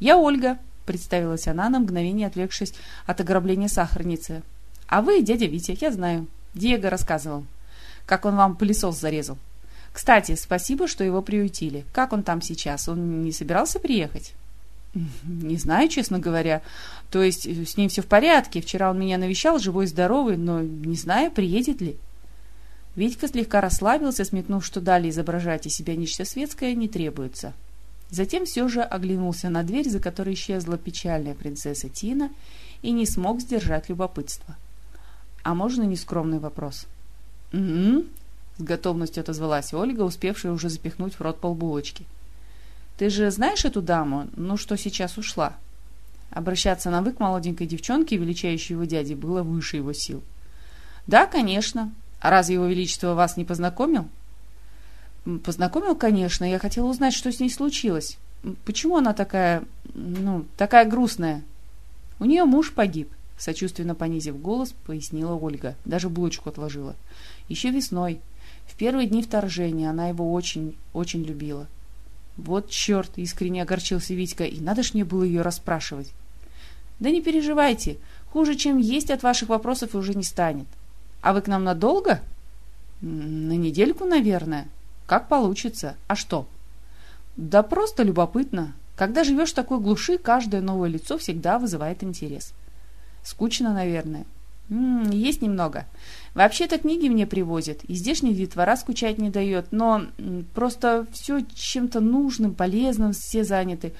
«Я Ольга», — представилась она на мгновение, отвлекшись от ограбления сахарницы. «А вы, дядя Витя, я знаю. Диего рассказывал, как он вам пылесос зарезал. Кстати, спасибо, что его приютили. Как он там сейчас? Он не собирался приехать?» «Не знаю, честно говоря. То есть э, с ним все в порядке. Вчера он меня навещал, живой и здоровый, но не знаю, приедет ли». Витька слегка расслабился, сметнув, что далее изображать из себя нечто светское не требуется. Затем все же оглянулся на дверь, за которой исчезла печальная принцесса Тина, и не смог сдержать любопытство. «А можно нескромный вопрос?» «Угу», — с готовностью отозвалась Ольга, успевшая уже запихнуть в рот полбулочки. Ты же знаешь эту даму, ну, что сейчас ушла?» Обращаться на «вы» к молоденькой девчонке, величающей его дяде, было выше его сил. «Да, конечно. А разве его величество вас не познакомил?» «Познакомил, конечно. Я хотела узнать, что с ней случилось. Почему она такая, ну, такая грустная?» «У нее муж погиб», — сочувственно понизив голос, пояснила Ольга. Даже булочку отложила. «Еще весной. В первые дни вторжения она его очень, очень любила. «Вот черт!» — искренне огорчился Витька, и надо ж мне было ее расспрашивать. «Да не переживайте, хуже, чем есть от ваших вопросов уже не станет. А вы к нам надолго?» «На недельку, наверное. Как получится. А что?» «Да просто любопытно. Когда живешь в такой глуши, каждое новое лицо всегда вызывает интерес. Скучно, наверное. М -м, есть немного. Вообще-то книги мне привозят, и здешний детвора скучать не дает, но просто все чем-то нужным, полезным, все заняты.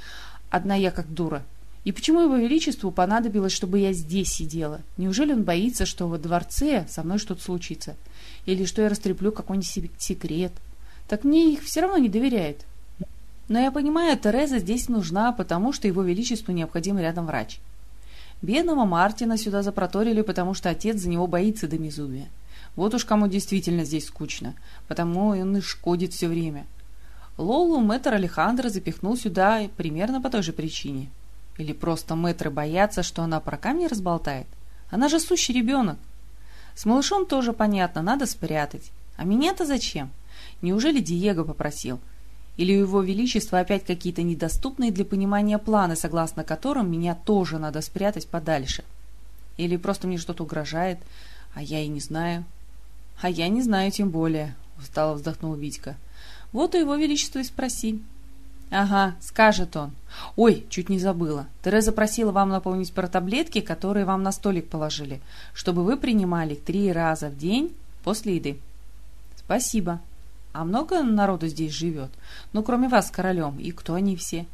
Одна я как дура. И почему его величеству понадобилось, чтобы я здесь сидела? Неужели он боится, что во дворце со мной что-то случится? Или что я растреплю какой-нибудь секрет? Так мне их все равно не доверяет. Но я понимаю, Тереза здесь нужна, потому что его величеству необходим рядом врач. Бедного Мартина сюда запроторили, потому что отец за него боится до безумия. Вот уж кому действительно здесь скучно, потому он и шкодит все время. Лолу мэтр Алехандро запихнул сюда примерно по той же причине. Или просто мэтры боятся, что она про камни разболтает? Она же сущий ребенок. С малышом тоже понятно, надо спрятать. А меня-то зачем? Неужели Диего попросил? — или у его величества опять какие-то недоступные для понимания планы, согласно которым меня тоже надо спрятать подальше? Или просто мне что-то угрожает, а я и не знаю? А я не знаю тем более, устало вздохнул Витька. Вот у его величества и спроси. Ага, скажет он. Ой, чуть не забыла. Тереза просила вам напомнить про таблетки, которые вам на столик положили, чтобы вы принимали три раза в день после еды. Спасибо, а много народу здесь живет? Ну, кроме вас королем. И кто они все?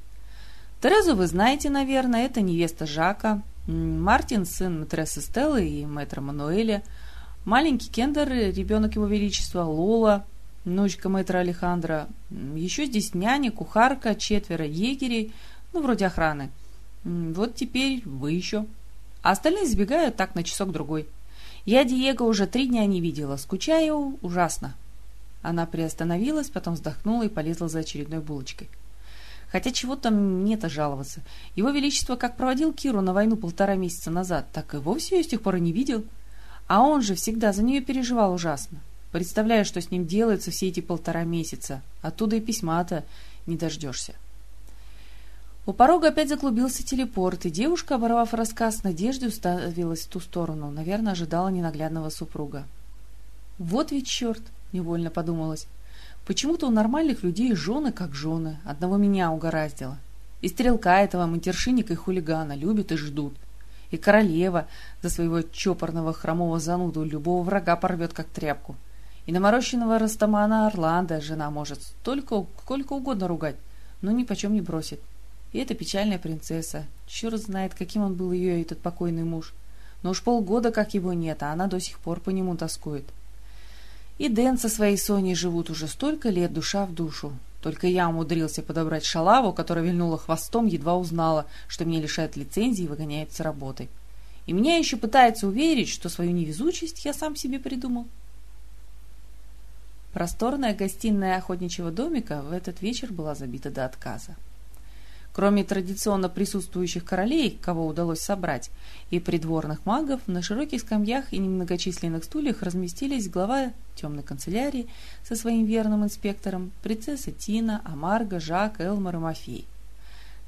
Терезу вы знаете, наверное. Это невеста Жака. Мартин, сын матрессы Стеллы и мэтра Мануэля. Маленький Кендер, ребенок его величества, Лола, внучка мэтра Алехандра. Еще здесь няня, кухарка, четверо егерей, ну, вроде охраны. Вот теперь вы еще. А остальные сбегают так на часок-другой. Я Диего уже три дня не видела. Скучаю ужасно. Она приостановилась, потом вздохнула и полезла за очередной булочкой. Хотя чего там мне-то жаловаться. Его Величество как проводил Киру на войну полтора месяца назад, так и вовсе ее с тех пор и не видел. А он же всегда за нее переживал ужасно. Представляю, что с ним делается все эти полтора месяца. Оттуда и письма-то не дождешься. У порога опять заклубился телепорт, и девушка, оборвав рассказ, с надеждой уставилась в ту сторону. Наверное, ожидала ненаглядного супруга. Вот ведь черт! — невольно подумалось. Почему-то у нормальных людей жены как жены. Одного меня угораздило. И стрелка этого матершинника и хулигана любят и ждут. И королева за своего чопорного хромого зануду любого врага порвет как тряпку. И наморощенного Растамана Орландо жена может столько, сколько угодно ругать, но ни почем не бросит. И эта печальная принцесса. Черт знает, каким он был ее, этот покойный муж. Но уж полгода как его нет, а она до сих пор по нему тоскует. И Дэн со своей Соней живут уже столько лет душа в душу. Только я умудрился подобрать шалаву, которая вильнула хвостом, едва узнала, что меня лишают лицензии и выгоняют с работы. И меня еще пытается уверить, что свою невезучесть я сам себе придумал. Просторная гостиная охотничьего домика в этот вечер была забита до отказа. Кроме традиционно присутствующих королей, кого удалось собрать, и придворных магов, на широких скамьях и немногочисленных стульях разместились глава темной канцелярии со своим верным инспектором, принцесса Тина, Амарго, Жак, Элмар и Мафей.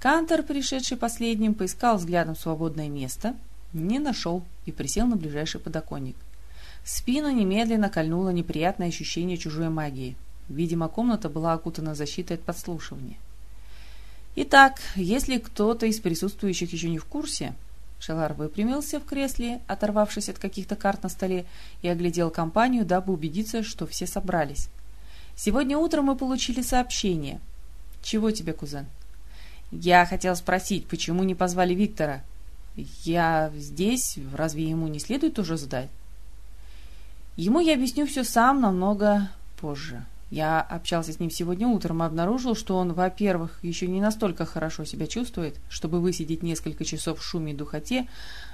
Кантор, пришедший последним, поискал взглядом свободное место, не нашел и присел на ближайший подоконник. В спину немедленно кольнуло неприятное ощущение чужой магии. Видимо, комната была окутана защитой от подслушивания. Итак, если кто-то из присутствующих еще не в курсе, Шелар выпрямился в кресле, оторвавшись от каких-то карт на столе, и оглядел компанию, дабы убедиться, что все собрались. «Сегодня утром мы получили сообщение». «Чего тебе, кузен?» «Я хотел спросить, почему не позвали Виктора?» «Я здесь, разве ему не следует уже задать?» «Ему я объясню все сам намного позже. Я общался с ним сегодня утром и обнаружил, что он, во-первых, еще не настолько хорошо себя чувствует, чтобы высидеть несколько часов в шуме и духоте,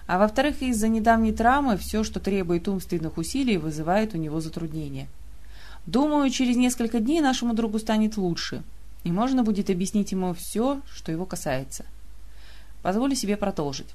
а во-вторых, из-за недавней травмы все, что требует умственных усилий, вызывает у него затруднения. Думаю, через несколько дней нашему другу станет лучше, и можно будет объяснить ему все, что его касается. Позволю себе продолжить.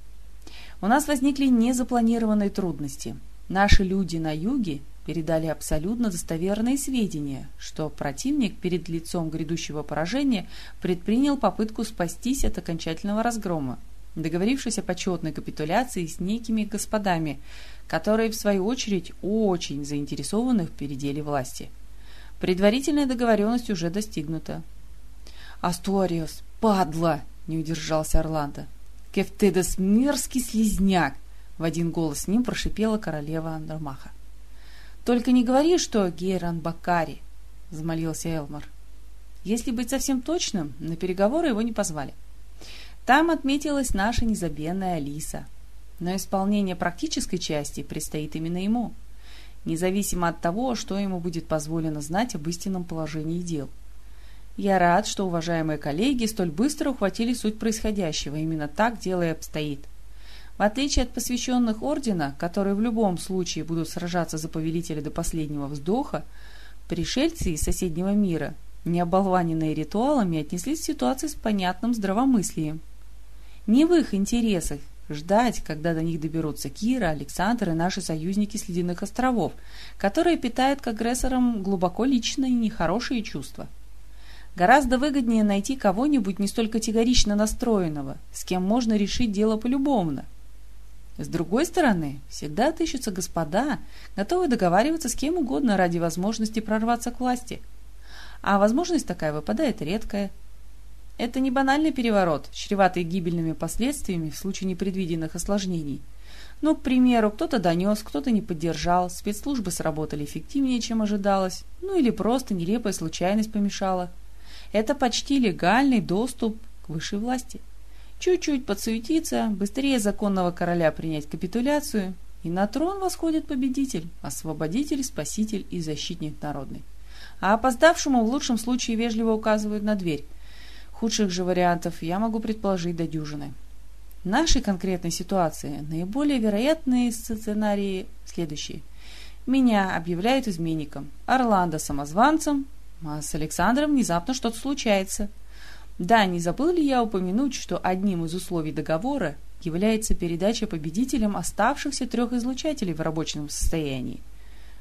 У нас возникли незапланированные трудности. Наши люди на юге передали абсолютно достоверные сведения, что противник перед лицом грядущего поражения предпринял попытку спастись от окончательного разгрома, договорившись о почетной капитуляции с некими господами, которые, в свою очередь, очень заинтересованы в переделе власти. Предварительная договоренность уже достигнута. «Асториос, падла!» — не удержался Орландо. «Кефтедес мерзкий слизняк!» — в один голос с ним прошипела королева Андермаха. «Только не говори, что Гейран Бакари», — взмолился Элмар. Если быть совсем точным, на переговоры его не позвали. Там отметилась наша незабвенная Алиса. Но исполнение практической части предстоит именно ему, независимо от того, что ему будет позволено знать об истинном положении дел. Я рад, что уважаемые коллеги столь быстро ухватили суть происходящего, именно так дело и обстоит. В отличие от посвященных ордена, которые в любом случае будут сражаться за повелителя до последнего вздоха, пришельцы из соседнего мира, не оболваненные ритуалами, отнеслись к ситуации с понятным здравомыслием. Не в их интересах ждать, когда до них доберутся Кира, Александр и наши союзники с Ледяных островов, которые питают к агрессорам глубоко личные нехорошие чувства. Гораздо выгоднее найти кого-нибудь не столь категорично настроенного, с кем можно решить дело полюбовно, с другой стороны, всегда отыщутся господа, готовые договариваться с кем угодно ради возможности прорваться к власти. А возможность такая выпадает редкая. Это не банальный переворот, чреватый гибельными последствиями в случае непредвиденных осложнений. Ну, к примеру, кто-то донес, кто-то не поддержал, спецслужбы сработали эффективнее, чем ожидалось, ну или просто нелепая случайность помешала. Это почти легальный доступ к высшей власти. Чуть-чуть подсуетиться, быстрее законного короля принять капитуляцию, и на трон восходит победитель, освободитель, спаситель и защитник народный. А опоздавшему в лучшем случае вежливо указывают на дверь. Худших же вариантов я могу предположить до дюжины. В нашей конкретной ситуации наиболее вероятные сценарии следующие. Меня объявляют изменником, Орландо самозванцем, а с Александром внезапно что-то случается – да, не забыл ли я упомянуть, что одним из условий договора является передача победителям оставшихся трех излучателей в рабочем состоянии,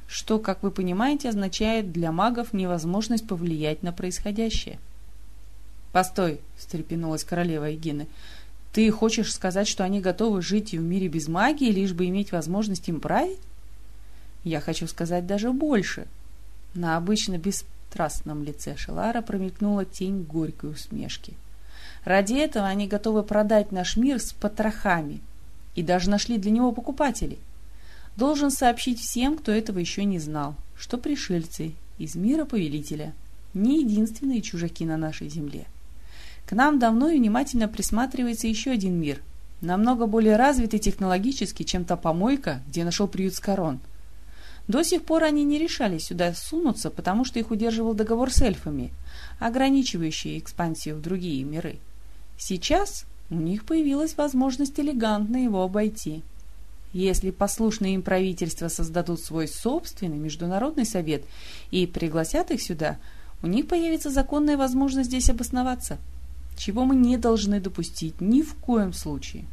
что, как вы понимаете, означает для магов невозможность повлиять на происходящее. «Постой», — встрепенулась королева Эгины, — «ты хочешь сказать, что они готовы жить в мире без магии, лишь бы иметь возможность им править?» «Я хочу сказать даже больше. На обычно без страстном лице Шелара промелькнула тень горькой усмешки. Ради этого они готовы продать наш мир с потрохами и даже нашли для него покупателей. Должен сообщить всем, кто этого еще не знал, что пришельцы из мира повелителя не единственные чужаки на нашей земле. К нам давно и внимательно присматривается еще один мир, намного более развитый технологически, чем та помойка, где нашел приют Скорон – до сих пор они не решались сюда сунуться, потому что их удерживал договор с эльфами, ограничивающий экспансию в другие миры. Сейчас у них появилась возможность элегантно его обойти. Если послушные им правительства создадут свой собственный международный совет и пригласят их сюда, у них появится законная возможность здесь обосноваться. чего мы не должны допустить ни в коем случае.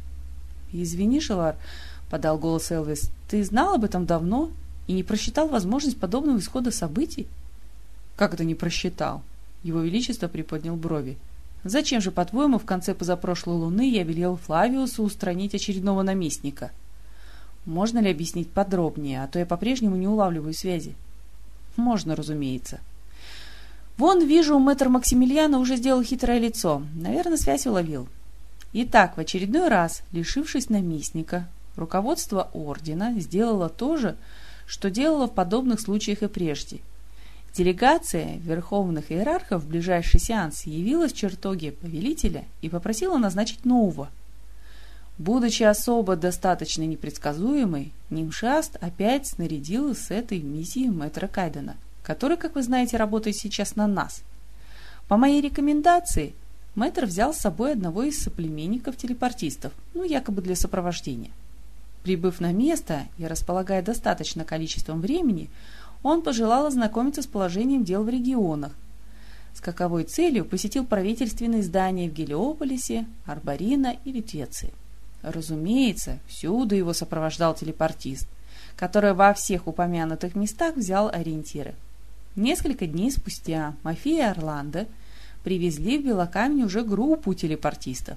«Извини, Шелар», — подал голос Элвис, — «ты знал об этом давно и не просчитал возможность подобного исхода событий?» «Как это не просчитал?» Его Величество приподнял брови. «Зачем же, по-твоему, в конце позапрошлой луны я велел Флавиусу устранить очередного наместника?» «Можно ли объяснить подробнее, а то я по-прежнему не улавливаю связи?» «Можно, разумеется», Вон, вижу, мэтр Максимилиана уже сделал хитрое лицо. Наверное, связь уловил. Итак, в очередной раз, лишившись наместника, руководство ордена сделало то же, что делало в подобных случаях и прежде. Делегация верховных иерархов в ближайший сеанс явилась в чертоге повелителя и попросила назначить нового. Будучи особо достаточно непредсказуемой, Нимшаст опять снарядил с этой миссией мэтра Кайдена – который, как вы знаете, работает сейчас на нас. По моей рекомендации, мэтр взял с собой одного из соплеменников-телепортистов, ну, якобы для сопровождения. Прибыв на место и располагая достаточно количеством времени, он пожелал ознакомиться с положением дел в регионах, с каковой целью посетил правительственные здания в Гелиополисе, Арбарино и Ветвеции. Разумеется, всюду его сопровождал телепортист, который во всех упомянутых местах взял ориентиры – Несколько дней спустя Мафия и Орландо привезли в Белокамень уже группу телепортистов,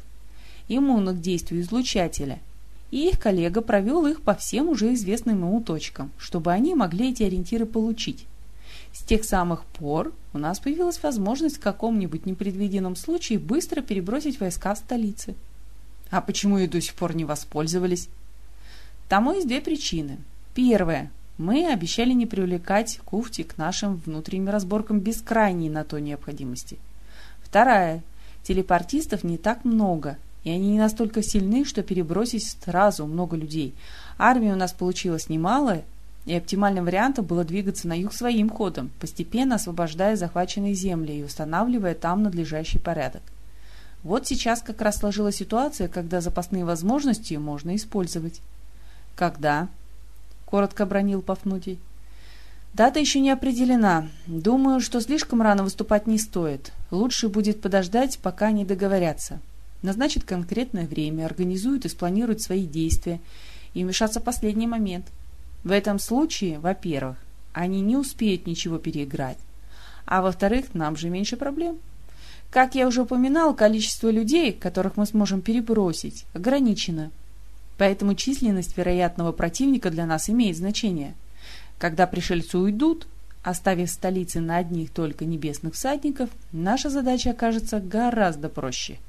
иммунных к действию излучателя, и их коллега провел их по всем уже известным ему точкам, чтобы они могли эти ориентиры получить. С тех самых пор у нас появилась возможность в каком-нибудь непредвиденном случае быстро перебросить войска в столице. А почему и до сих пор не воспользовались? Тому есть две причины. Первая мы обещали не привлекать Куфти к нашим внутренним разборкам без крайней на то необходимости. Вторая. Телепортистов не так много, и они не настолько сильны, что перебросить сразу много людей. Армия у нас получилась немалая, и оптимальным вариантом было двигаться на юг своим ходом, постепенно освобождая захваченные земли и устанавливая там надлежащий порядок. Вот сейчас как раз сложилась ситуация, когда запасные возможности можно использовать. Когда? коротко бронил Пафнутий. Дата еще не определена. Думаю, что слишком рано выступать не стоит. Лучше будет подождать, пока они договорятся. Назначат конкретное время, организуют и спланируют свои действия и вмешаться в последний момент. В этом случае, во-первых, они не успеют ничего переиграть, а во-вторых, нам же меньше проблем. Как я уже упоминал, количество людей, которых мы сможем перебросить, ограничено – Поэтому численность вероятного противника для нас имеет значение. Когда пришельцы уйдут, оставив столицы на одних только небесных всадников, наша задача окажется гораздо проще.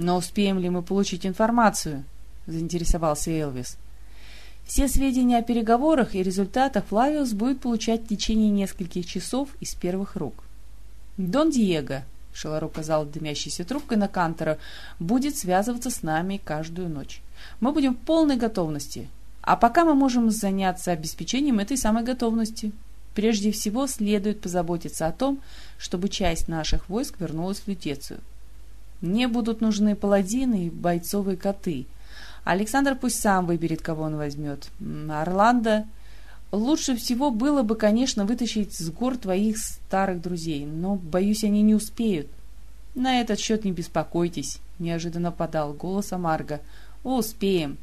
«Но успеем ли мы получить информацию?» – заинтересовался Элвис. Все сведения о переговорах и результатах Флавиус будет получать в течение нескольких часов из первых рук. «Дон Диего», — Шелар указал дымящейся трубкой на Кантера, — «будет связываться с нами каждую ночь мы будем в полной готовности. А пока мы можем заняться обеспечением этой самой готовности. Прежде всего следует позаботиться о том, чтобы часть наших войск вернулась в Лютецию. Мне будут нужны паладины и бойцовые коты. Александр пусть сам выберет, кого он возьмет. Орландо... Лучше всего было бы, конечно, вытащить с гор твоих старых друзей, но, боюсь, они не успеют. На этот счет не беспокойтесь, неожиданно подал голос Амарго. «Успеем.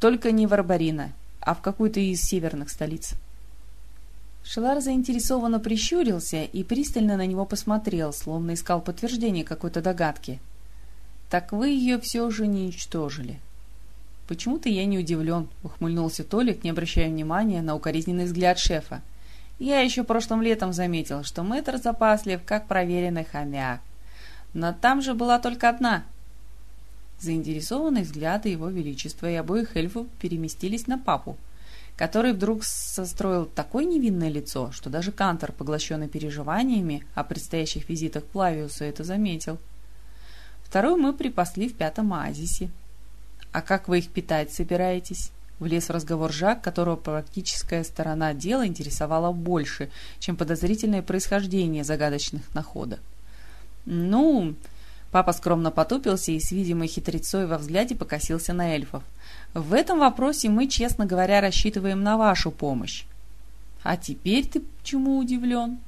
Только не в Арбарина, а в какую-то из северных столиц». Шелар заинтересованно прищурился и пристально на него посмотрел, словно искал подтверждение какой-то догадки. «Так вы ее все же не уничтожили». «Почему-то я не удивлен», — ухмыльнулся Толик, не обращая внимания на укоризненный взгляд шефа. «Я еще прошлым летом заметил, что мэтр запаслив, как проверенный хомяк. Но там же была только одна, Заинтересованные взгляды его величества и обоих эльфов переместились на папу, который вдруг состроил такое невинное лицо, что даже Кантор, поглощенный переживаниями о предстоящих визитах Плавиуса, это заметил. Вторую мы припасли в пятом оазисе. «А как вы их питать собираетесь?» Влез в разговор Жак, которого практическая сторона дела интересовала больше, чем подозрительное происхождение загадочных находок. «Ну, Папа скромно потупился и с видимой хитрецой во взгляде покосился на эльфов. «В этом вопросе мы, честно говоря, рассчитываем на вашу помощь». «А теперь ты чему удивлен?»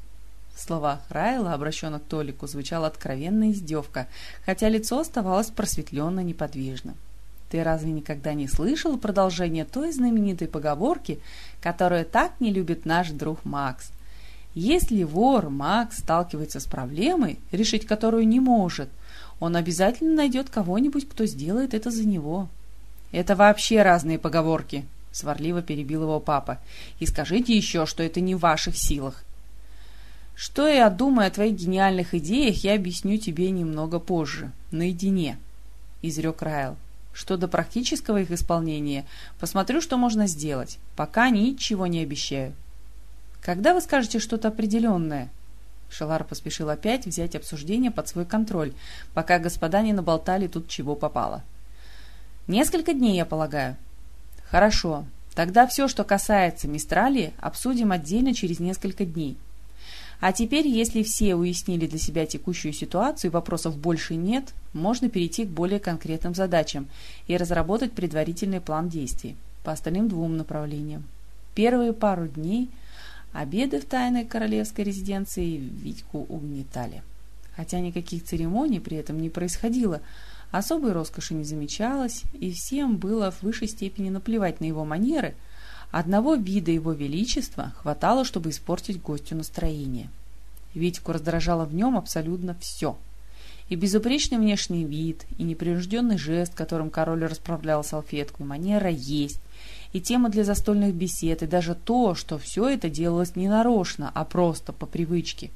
В словах Райла, обращенных к Толику, звучала откровенная издевка, хотя лицо оставалось просветленно неподвижным. Ты разве никогда не слышал продолжение той знаменитой поговорки, которую так не любит наш друг Макс? Если вор Макс сталкивается с проблемой, решить которую не может, он обязательно найдет кого-нибудь, кто сделает это за него. Это вообще разные поговорки, сварливо перебил его папа. И скажите еще, что это не в ваших силах. Что я думаю о твоих гениальных идеях, я объясню тебе немного позже, наедине, изрек Райл. Что до практического их исполнения, посмотрю, что можно сделать. Пока ничего не обещаю. Когда вы скажете что-то определенное? Шелар поспешил опять взять обсуждение под свой контроль, пока господа не наболтали тут чего попало. Несколько дней, я полагаю. Хорошо. Тогда все, что касается Мистрали, обсудим отдельно через несколько дней. А теперь, если все уяснили для себя текущую ситуацию и вопросов больше нет, можно перейти к более конкретным задачам и разработать предварительный план действий по остальным двум направлениям. Первые пару дней обеды в тайной королевской резиденции Витьку угнетали. Хотя никаких церемоний при этом не происходило, особой роскоши не замечалось, и всем было в высшей степени наплевать на его манеры – Одного вида его величества хватало, чтобы испортить гостю настроение. Витьку раздражало в нем абсолютно все. И безупречный внешний вид, и непринужденный жест, которым король расправлял салфетку, и манера есть, и тема для застольных бесед, и даже то, что все это делалось не нарочно, а просто по привычке.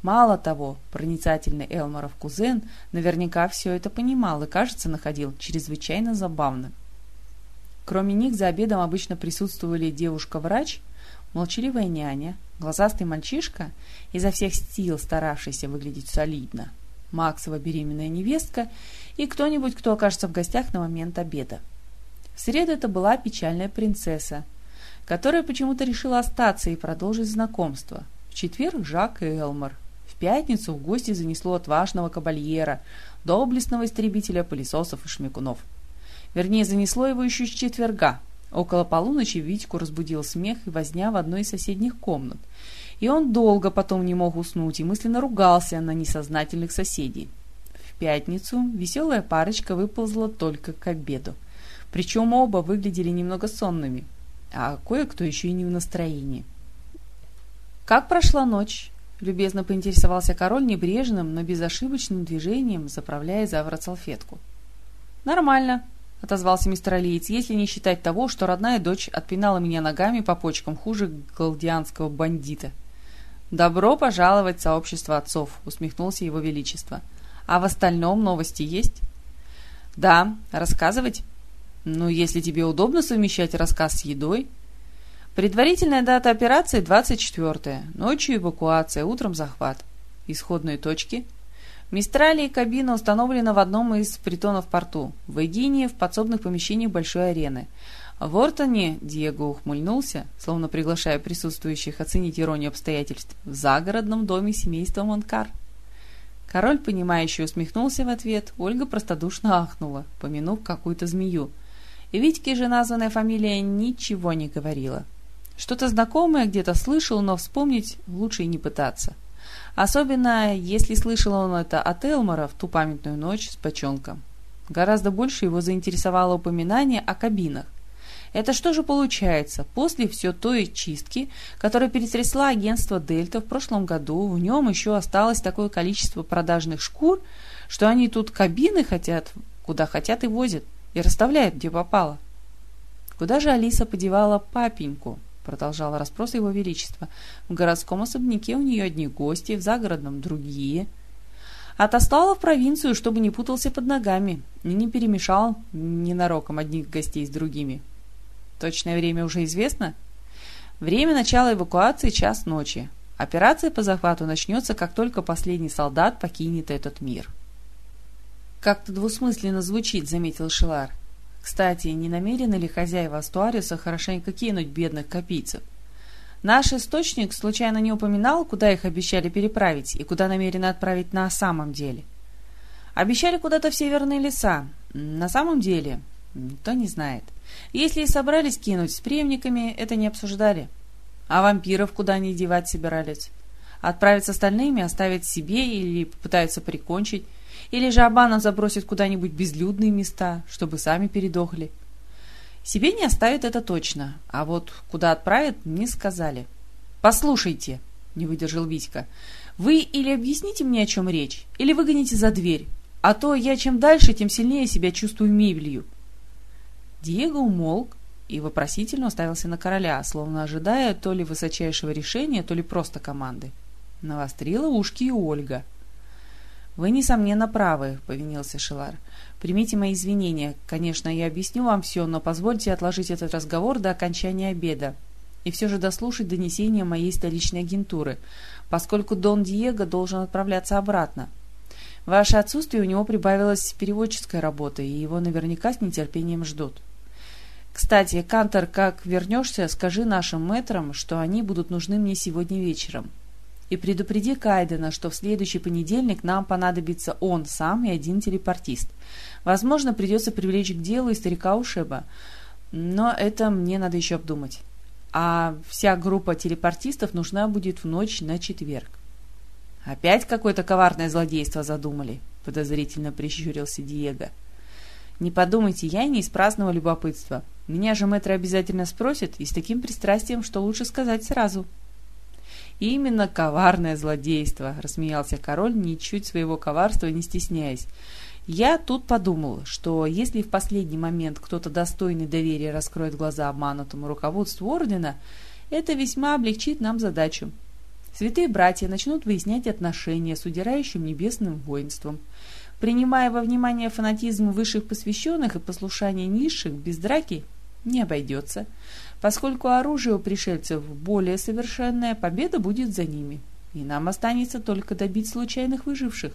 Мало того, проницательный Элморов кузен наверняка все это понимал и, кажется, находил чрезвычайно забавным. Кроме них за обедом обычно присутствовали девушка-врач, молчаливая няня, глазастый мальчишка, изо всех сил старавшийся выглядеть солидно, Максова беременная невестка и кто-нибудь, кто окажется в гостях на момент обеда. В среду это была печальная принцесса, которая почему-то решила остаться и продолжить знакомство. В четверг Жак и Элмор. В пятницу в гости занесло отважного кабальера, доблестного истребителя пылесосов и шмякунов – Вернее, занесло его еще с четверга. Около полуночи Витьку разбудил смех и возня в одной из соседних комнат. И он долго потом не мог уснуть и мысленно ругался на несознательных соседей. В пятницу веселая парочка выползла только к обеду. Причем оба выглядели немного сонными, а кое-кто еще и не в настроении. «Как прошла ночь?» — любезно поинтересовался король небрежным, но безошибочным движением, заправляя за ворот салфетку. «Нормально», — отозвался мистер Алиец, «если не считать того, что родная дочь отпинала меня ногами по почкам хуже галдианского бандита». «Добро пожаловать в сообщество отцов», — усмехнулся его величество. «А в остальном новости есть?» «Да, рассказывать?» «Ну, если тебе удобно совмещать рассказ с едой». Предварительная дата операции 24-е. Ночью эвакуация, утром захват. Исходные точки в Мистралии кабина установлена в одном из притонов порту, в Эгине в подсобных помещениях большой арены. В Ортоне Диего ухмыльнулся, словно приглашая присутствующих оценить иронию обстоятельств, в загородном доме семейства Монкар. Король, понимающе усмехнулся в ответ, Ольга простодушно ахнула, помянув какую-то змею. И Витьке же названная фамилия ничего не говорила. Что-то знакомое где-то слышал, но вспомнить лучше и не пытаться. — Особенно, если слышал он это от Элмора в ту памятную ночь с бочонком. Гораздо больше его заинтересовало упоминание о кабинах. Это что же получается? После все той чистки, которая перетрясла агентство «Дельта» в прошлом году, в нем еще осталось такое количество продажных шкур, что они тут кабины хотят, куда хотят и возят, и расставляют, где попало. Куда же Алиса подевала папеньку? Продолжало расспрос его величества. В городском особняке у нее одни гости, в загородном другие. Отослала в провинцию, чтобы не путался под ногами и не перемешал ненароком одних гостей с другими. Точное время уже известно? Время начала эвакуации – час ночи. Операция по захвату начнется, как только последний солдат покинет этот мир. «Как-то двусмысленно звучит», — заметил Шилар. Кстати, не намерены ли хозяева Астуариса хорошенько кинуть бедных копийцев? Наш источник случайно не упоминал, куда их обещали переправить и куда намерены отправить на самом деле? Обещали куда-то в северные леса. На самом деле, никто не знает. Если и собрались кинуть с преемниками, это не обсуждали. А вампиров куда они девать собирались? Отправят с остальными, оставят себе или попытаются прикончить. Или же Абана забросит куда-нибудь безлюдные места, чтобы сами передохли. Себе не оставят это точно, а вот куда отправят, не сказали. «Послушайте», — не выдержал Витька, — «вы или объясните мне, о чем речь, или выгоните за дверь, а то я чем дальше, тем сильнее себя чувствую мебелью». Диего умолк и вопросительно уставился на короля, словно ожидая то ли высочайшего решения, то ли просто команды. Навострила ушки и Ольга — «Вы, несомненно, правы», — повинился Шелар. «Примите мои извинения. Конечно, я объясню вам все, но позвольте отложить этот разговор до окончания обеда и все же дослушать донесение моей столичной агентуры, поскольку Дон Диего должен отправляться обратно. Ваше отсутствие у него прибавилось переводческой работы, и его наверняка с нетерпением ждут. Кстати, Кантор, как вернешься, скажи нашим мэтрам, что они будут нужны мне сегодня вечером. И предупреди Кайдена, что в следующий понедельник нам понадобится он сам и один телепортист. Возможно, придется привлечь к делу и старика Ушеба, но это мне надо еще обдумать. А вся группа телепортистов нужна будет в ночь на четверг. «Опять какое-то коварное злодейство задумали?» — подозрительно прищурился Диего. «Не подумайте, я не из праздного любопытства. Меня же мэтр обязательно спросит, и с таким пристрастием, что лучше сказать сразу». «Именно коварное злодейство», — рассмеялся король, ничуть своего коварства не стесняясь. «Я тут подумал, что если в последний момент кто-то достойный доверия раскроет глаза обманутому руководству ордена, это весьма облегчит нам задачу. Святые братья начнут выяснять отношения с удирающим небесным воинством. Принимая во внимание фанатизм высших посвященных и послушание низших, без драки не обойдется. Поскольку оружие у пришельцев более совершенное, победа будет за ними, и нам останется только добить случайных выживших.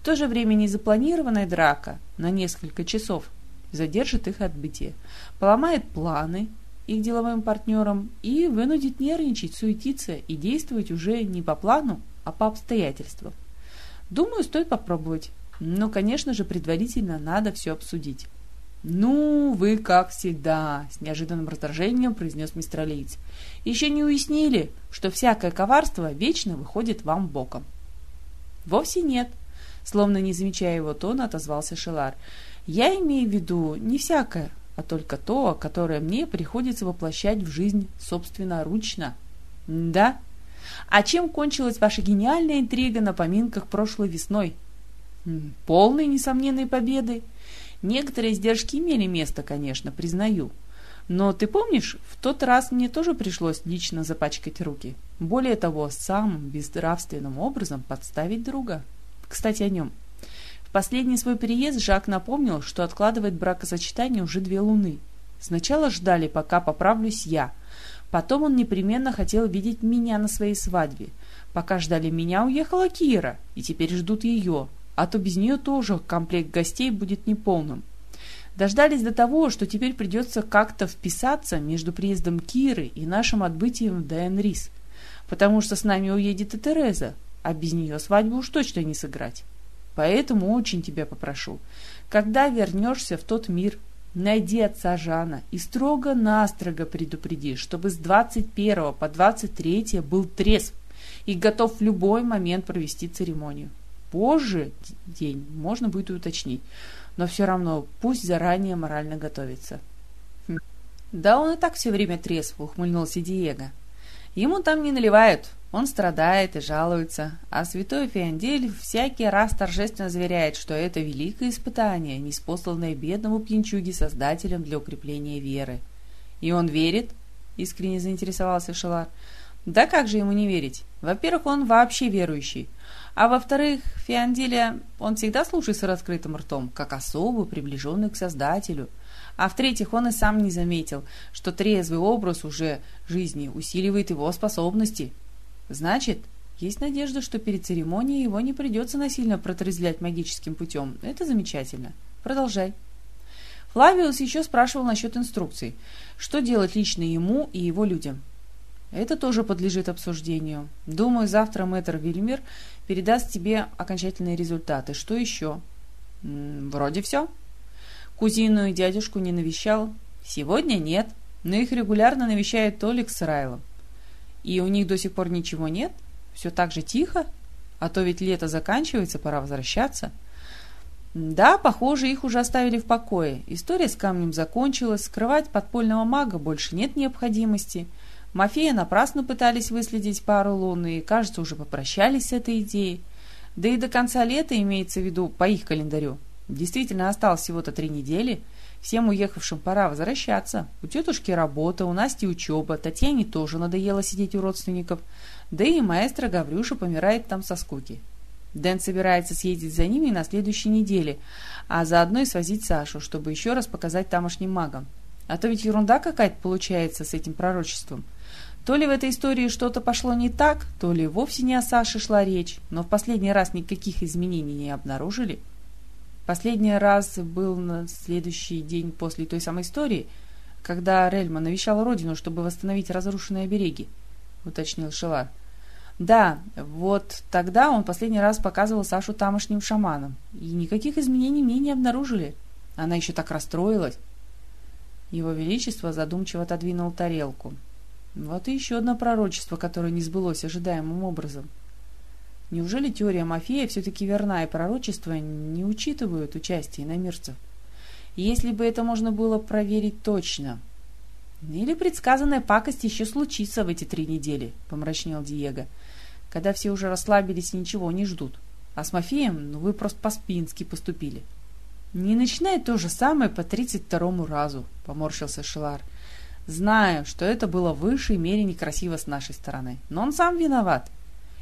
В то же время незапланированная драка на несколько часов задержит их отбытие, поломает планы их деловым партнерам и вынудит нервничать, суетиться и действовать уже не по плану, а по обстоятельствам. Думаю, стоит попробовать. Но, конечно же, предварительно надо все обсудить. «Ну, вы, как всегда», — с неожиданным раздражением произнес мистер Алиец. «Еще не уяснили, что всякое коварство вечно выходит вам боком». «Вовсе нет», — словно не замечая его тона, отозвался Шелар. «Я имею в виду не всякое, а только то, которое мне приходится воплощать в жизнь собственноручно». «Да? А чем кончилась ваша гениальная интрига на поминках прошлой весной?» «Полной несомненной победой». Некоторые издержки имели место, конечно, признаю. Но ты помнишь, в тот раз мне тоже пришлось лично запачкать руки. Более того, самым безнравственным образом подставить друга. Кстати, о нем. В последний свой переезд Жак напомнил, что откладывает бракосочетание уже две луны. Сначала ждали, пока поправлюсь я. Потом он непременно хотел видеть меня на своей свадьбе. Пока ждали меня, уехала Кира, и теперь ждут ее а то без нее тоже комплект гостей будет неполным. Дождались до того, что теперь придется как-то вписаться между приездом Киры и нашим отбытием в Дайенрис, потому что с нами уедет и Тереза, а без нее свадьбу уж точно не сыграть. Поэтому очень тебя попрошу, когда вернешься в тот мир, найди отца Жана и строго-настрого предупреди, чтобы с 21 по 23 был трезв и готов в любой момент провести церемонию позже день можно будет уточнить. Но все равно пусть заранее морально готовится. Хм. Да он и так все время трезв, ухмыльнулся Диего. Ему там не наливают, он страдает и жалуется, а святой Феондель всякий раз торжественно заверяет, что это великое испытание, неспосланное бедному пьянчуге создателем для укрепления веры. И он верит? Искренне заинтересовался Шелар. Да как же ему не верить? Во-первых, он вообще верующий. А во-вторых, Фианделия, он всегда слушает с раскрытым ртом, как особо приближенный к Создателю. А в-третьих, он и сам не заметил, что трезвый образ уже жизни усиливает его способности. Значит, есть надежда, что перед церемонией его не придется насильно протрезвлять магическим путем. Это замечательно. Продолжай. Флавиус еще спрашивал насчет инструкций. Что делать лично ему и его людям? Это тоже подлежит обсуждению. Думаю, завтра мэтр Вильмер передаст тебе окончательные результаты. Что еще? М -м, вроде все. Кузину и дядюшку не навещал? Сегодня нет, но их регулярно навещает Толик с Райлом. И у них до сих пор ничего нет? Все так же тихо? А то ведь лето заканчивается, пора возвращаться. Да, похоже, их уже оставили в покое. История с камнем закончилась, скрывать подпольного мага больше нет необходимости. Мафея напрасно пытались выследить пару лун и, кажется, уже попрощались с этой идеей. Да и до конца лета, имеется в виду по их календарю, действительно осталось всего-то три недели. Всем уехавшим пора возвращаться. У тетушки работа, у Насти учеба, Татьяне тоже надоело сидеть у родственников. Да и маэстро Гаврюша помирает там со скуки. Дэн собирается съездить за ними на следующей неделе, а заодно и свозить Сашу, чтобы еще раз показать тамошним магам. А то ведь ерунда какая-то получается с этим пророчеством. То ли в этой истории что-то пошло не так, то ли вовсе не о Саше шла речь, но в последний раз никаких изменений не обнаружили. Последний раз был на следующий день после той самой истории, когда Рельма навещал родину, чтобы восстановить разрушенные обереги, уточнил Шелар. Да, вот тогда он последний раз показывал Сашу тамошним шаманам, и никаких изменений мне не обнаружили. Она еще так расстроилась. Его Величество задумчиво отодвинул тарелку. Вот и еще одно пророчество, которое не сбылось ожидаемым образом. Неужели теория Мафея все-таки верна, и пророчества не учитывают участие иномирцев? Если бы это можно было проверить точно. Или предсказанная пакость еще случится в эти три недели, помрачнел Диего когда все уже расслабились и ничего не ждут. А с Мафеем, ну вы просто по-спински поступили. Не начинай то же самое по тридцать второму разу, поморщился Шелар. Знаю, что это было в высшей мере некрасиво с нашей стороны, но он сам виноват.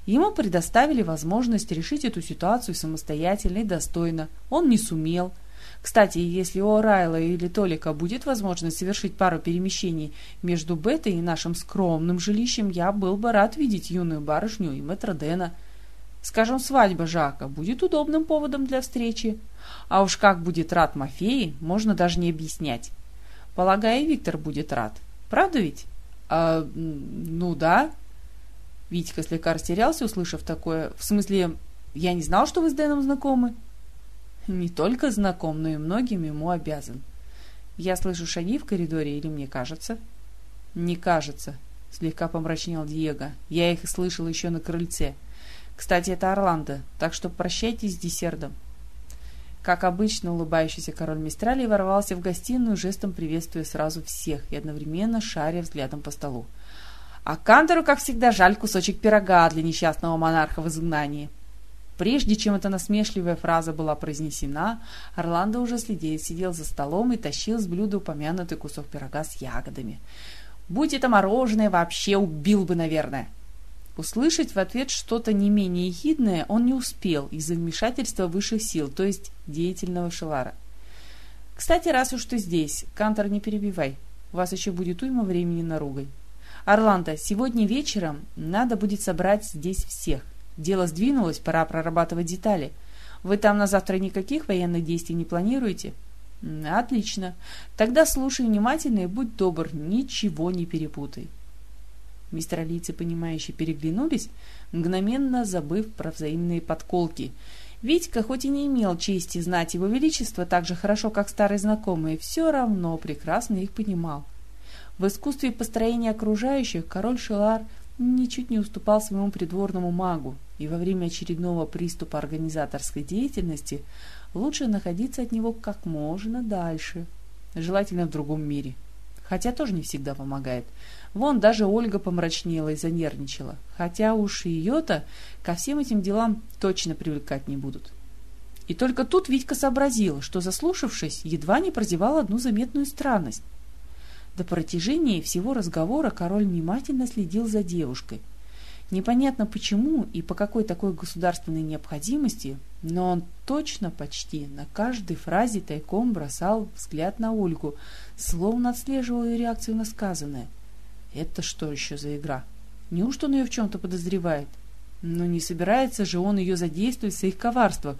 Ему предоставили возможность решить эту ситуацию самостоятельно и достойно. Он не сумел – кстати, если у Райла или Толика будет возможность совершить пару перемещений между Бетой и нашим скромным жилищем, я был бы рад видеть юную барышню и мэтра Дэна. Скажем, свадьба Жака будет удобным поводом для встречи. А уж как будет рад Мафеи, можно даже не объяснять. Полагаю, Виктор будет рад. Правда ведь? А, ну да. Витька слегка растерялся, услышав такое. В смысле, я не знал, что вы с Дэном знакомы. Не только знаком, но и многим ему обязан. Я слышу шаги в коридоре или мне кажется? Не кажется, слегка помрачнел Диего. Я их слышал еще на крыльце. Кстати, это Орландо, так что прощайтесь с десертом. Как обычно, улыбающийся король Мистрали ворвался в гостиную, жестом приветствуя сразу всех и одновременно шаря взглядом по столу. А Кантору, как всегда, жаль кусочек пирога для несчастного монарха в изгнании. Прежде чем эта насмешливая фраза была произнесена, Орландо уже следил, сидел за столом и тащил с блюда упомянутый кусок пирога с ягодами. «Будь это мороженое, вообще убил бы, наверное!» Услышать в ответ что-то не менее ехидное он не успел из-за вмешательства высших сил, то есть деятельного Шелара. «Кстати, раз уж ты здесь, Кантор, не перебивай. У вас еще будет уйма времени на ругай. Орландо, сегодня вечером надо будет собрать здесь всех. Дело сдвинулось, пора прорабатывать детали. Вы там на завтра никаких военных действий не планируете? Отлично. Тогда слушай внимательно и будь добр, ничего не перепутай. Мистер Алийцы, понимающие, переглянулись, мгновенно забыв про взаимные подколки. Витька, хоть и не имел чести знать его величество так же хорошо, как старые знакомые, все равно прекрасно их понимал. В искусстве построения окружающих король Шелар ничуть не уступал своему придворному магу, и во время очередного приступа организаторской деятельности лучше находиться от него как можно дальше, желательно в другом мире. Хотя тоже не всегда помогает. Вон даже Ольга помрачнела и занервничала, хотя уж ее-то ко всем этим делам точно привлекать не будут. И только тут Витька сообразил, что, заслушавшись, едва не прозевал одну заметную странность. До протяжения всего разговора король внимательно следил за девушкой – Непонятно почему и по какой такой государственной необходимости, но он точно почти на каждой фразе тайком бросал взгляд на Ольгу, словно отслеживал ее реакцию на сказанное. Это что еще за игра? Неужто он ее в чем-то подозревает? Но не собирается же он ее задействовать в своих коварствах,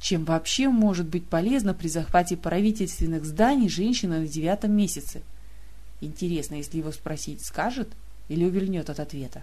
чем вообще может быть полезно при захвате правительственных зданий женщина на девятом месяце. Интересно, если его спросить, скажет или увильнет от ответа?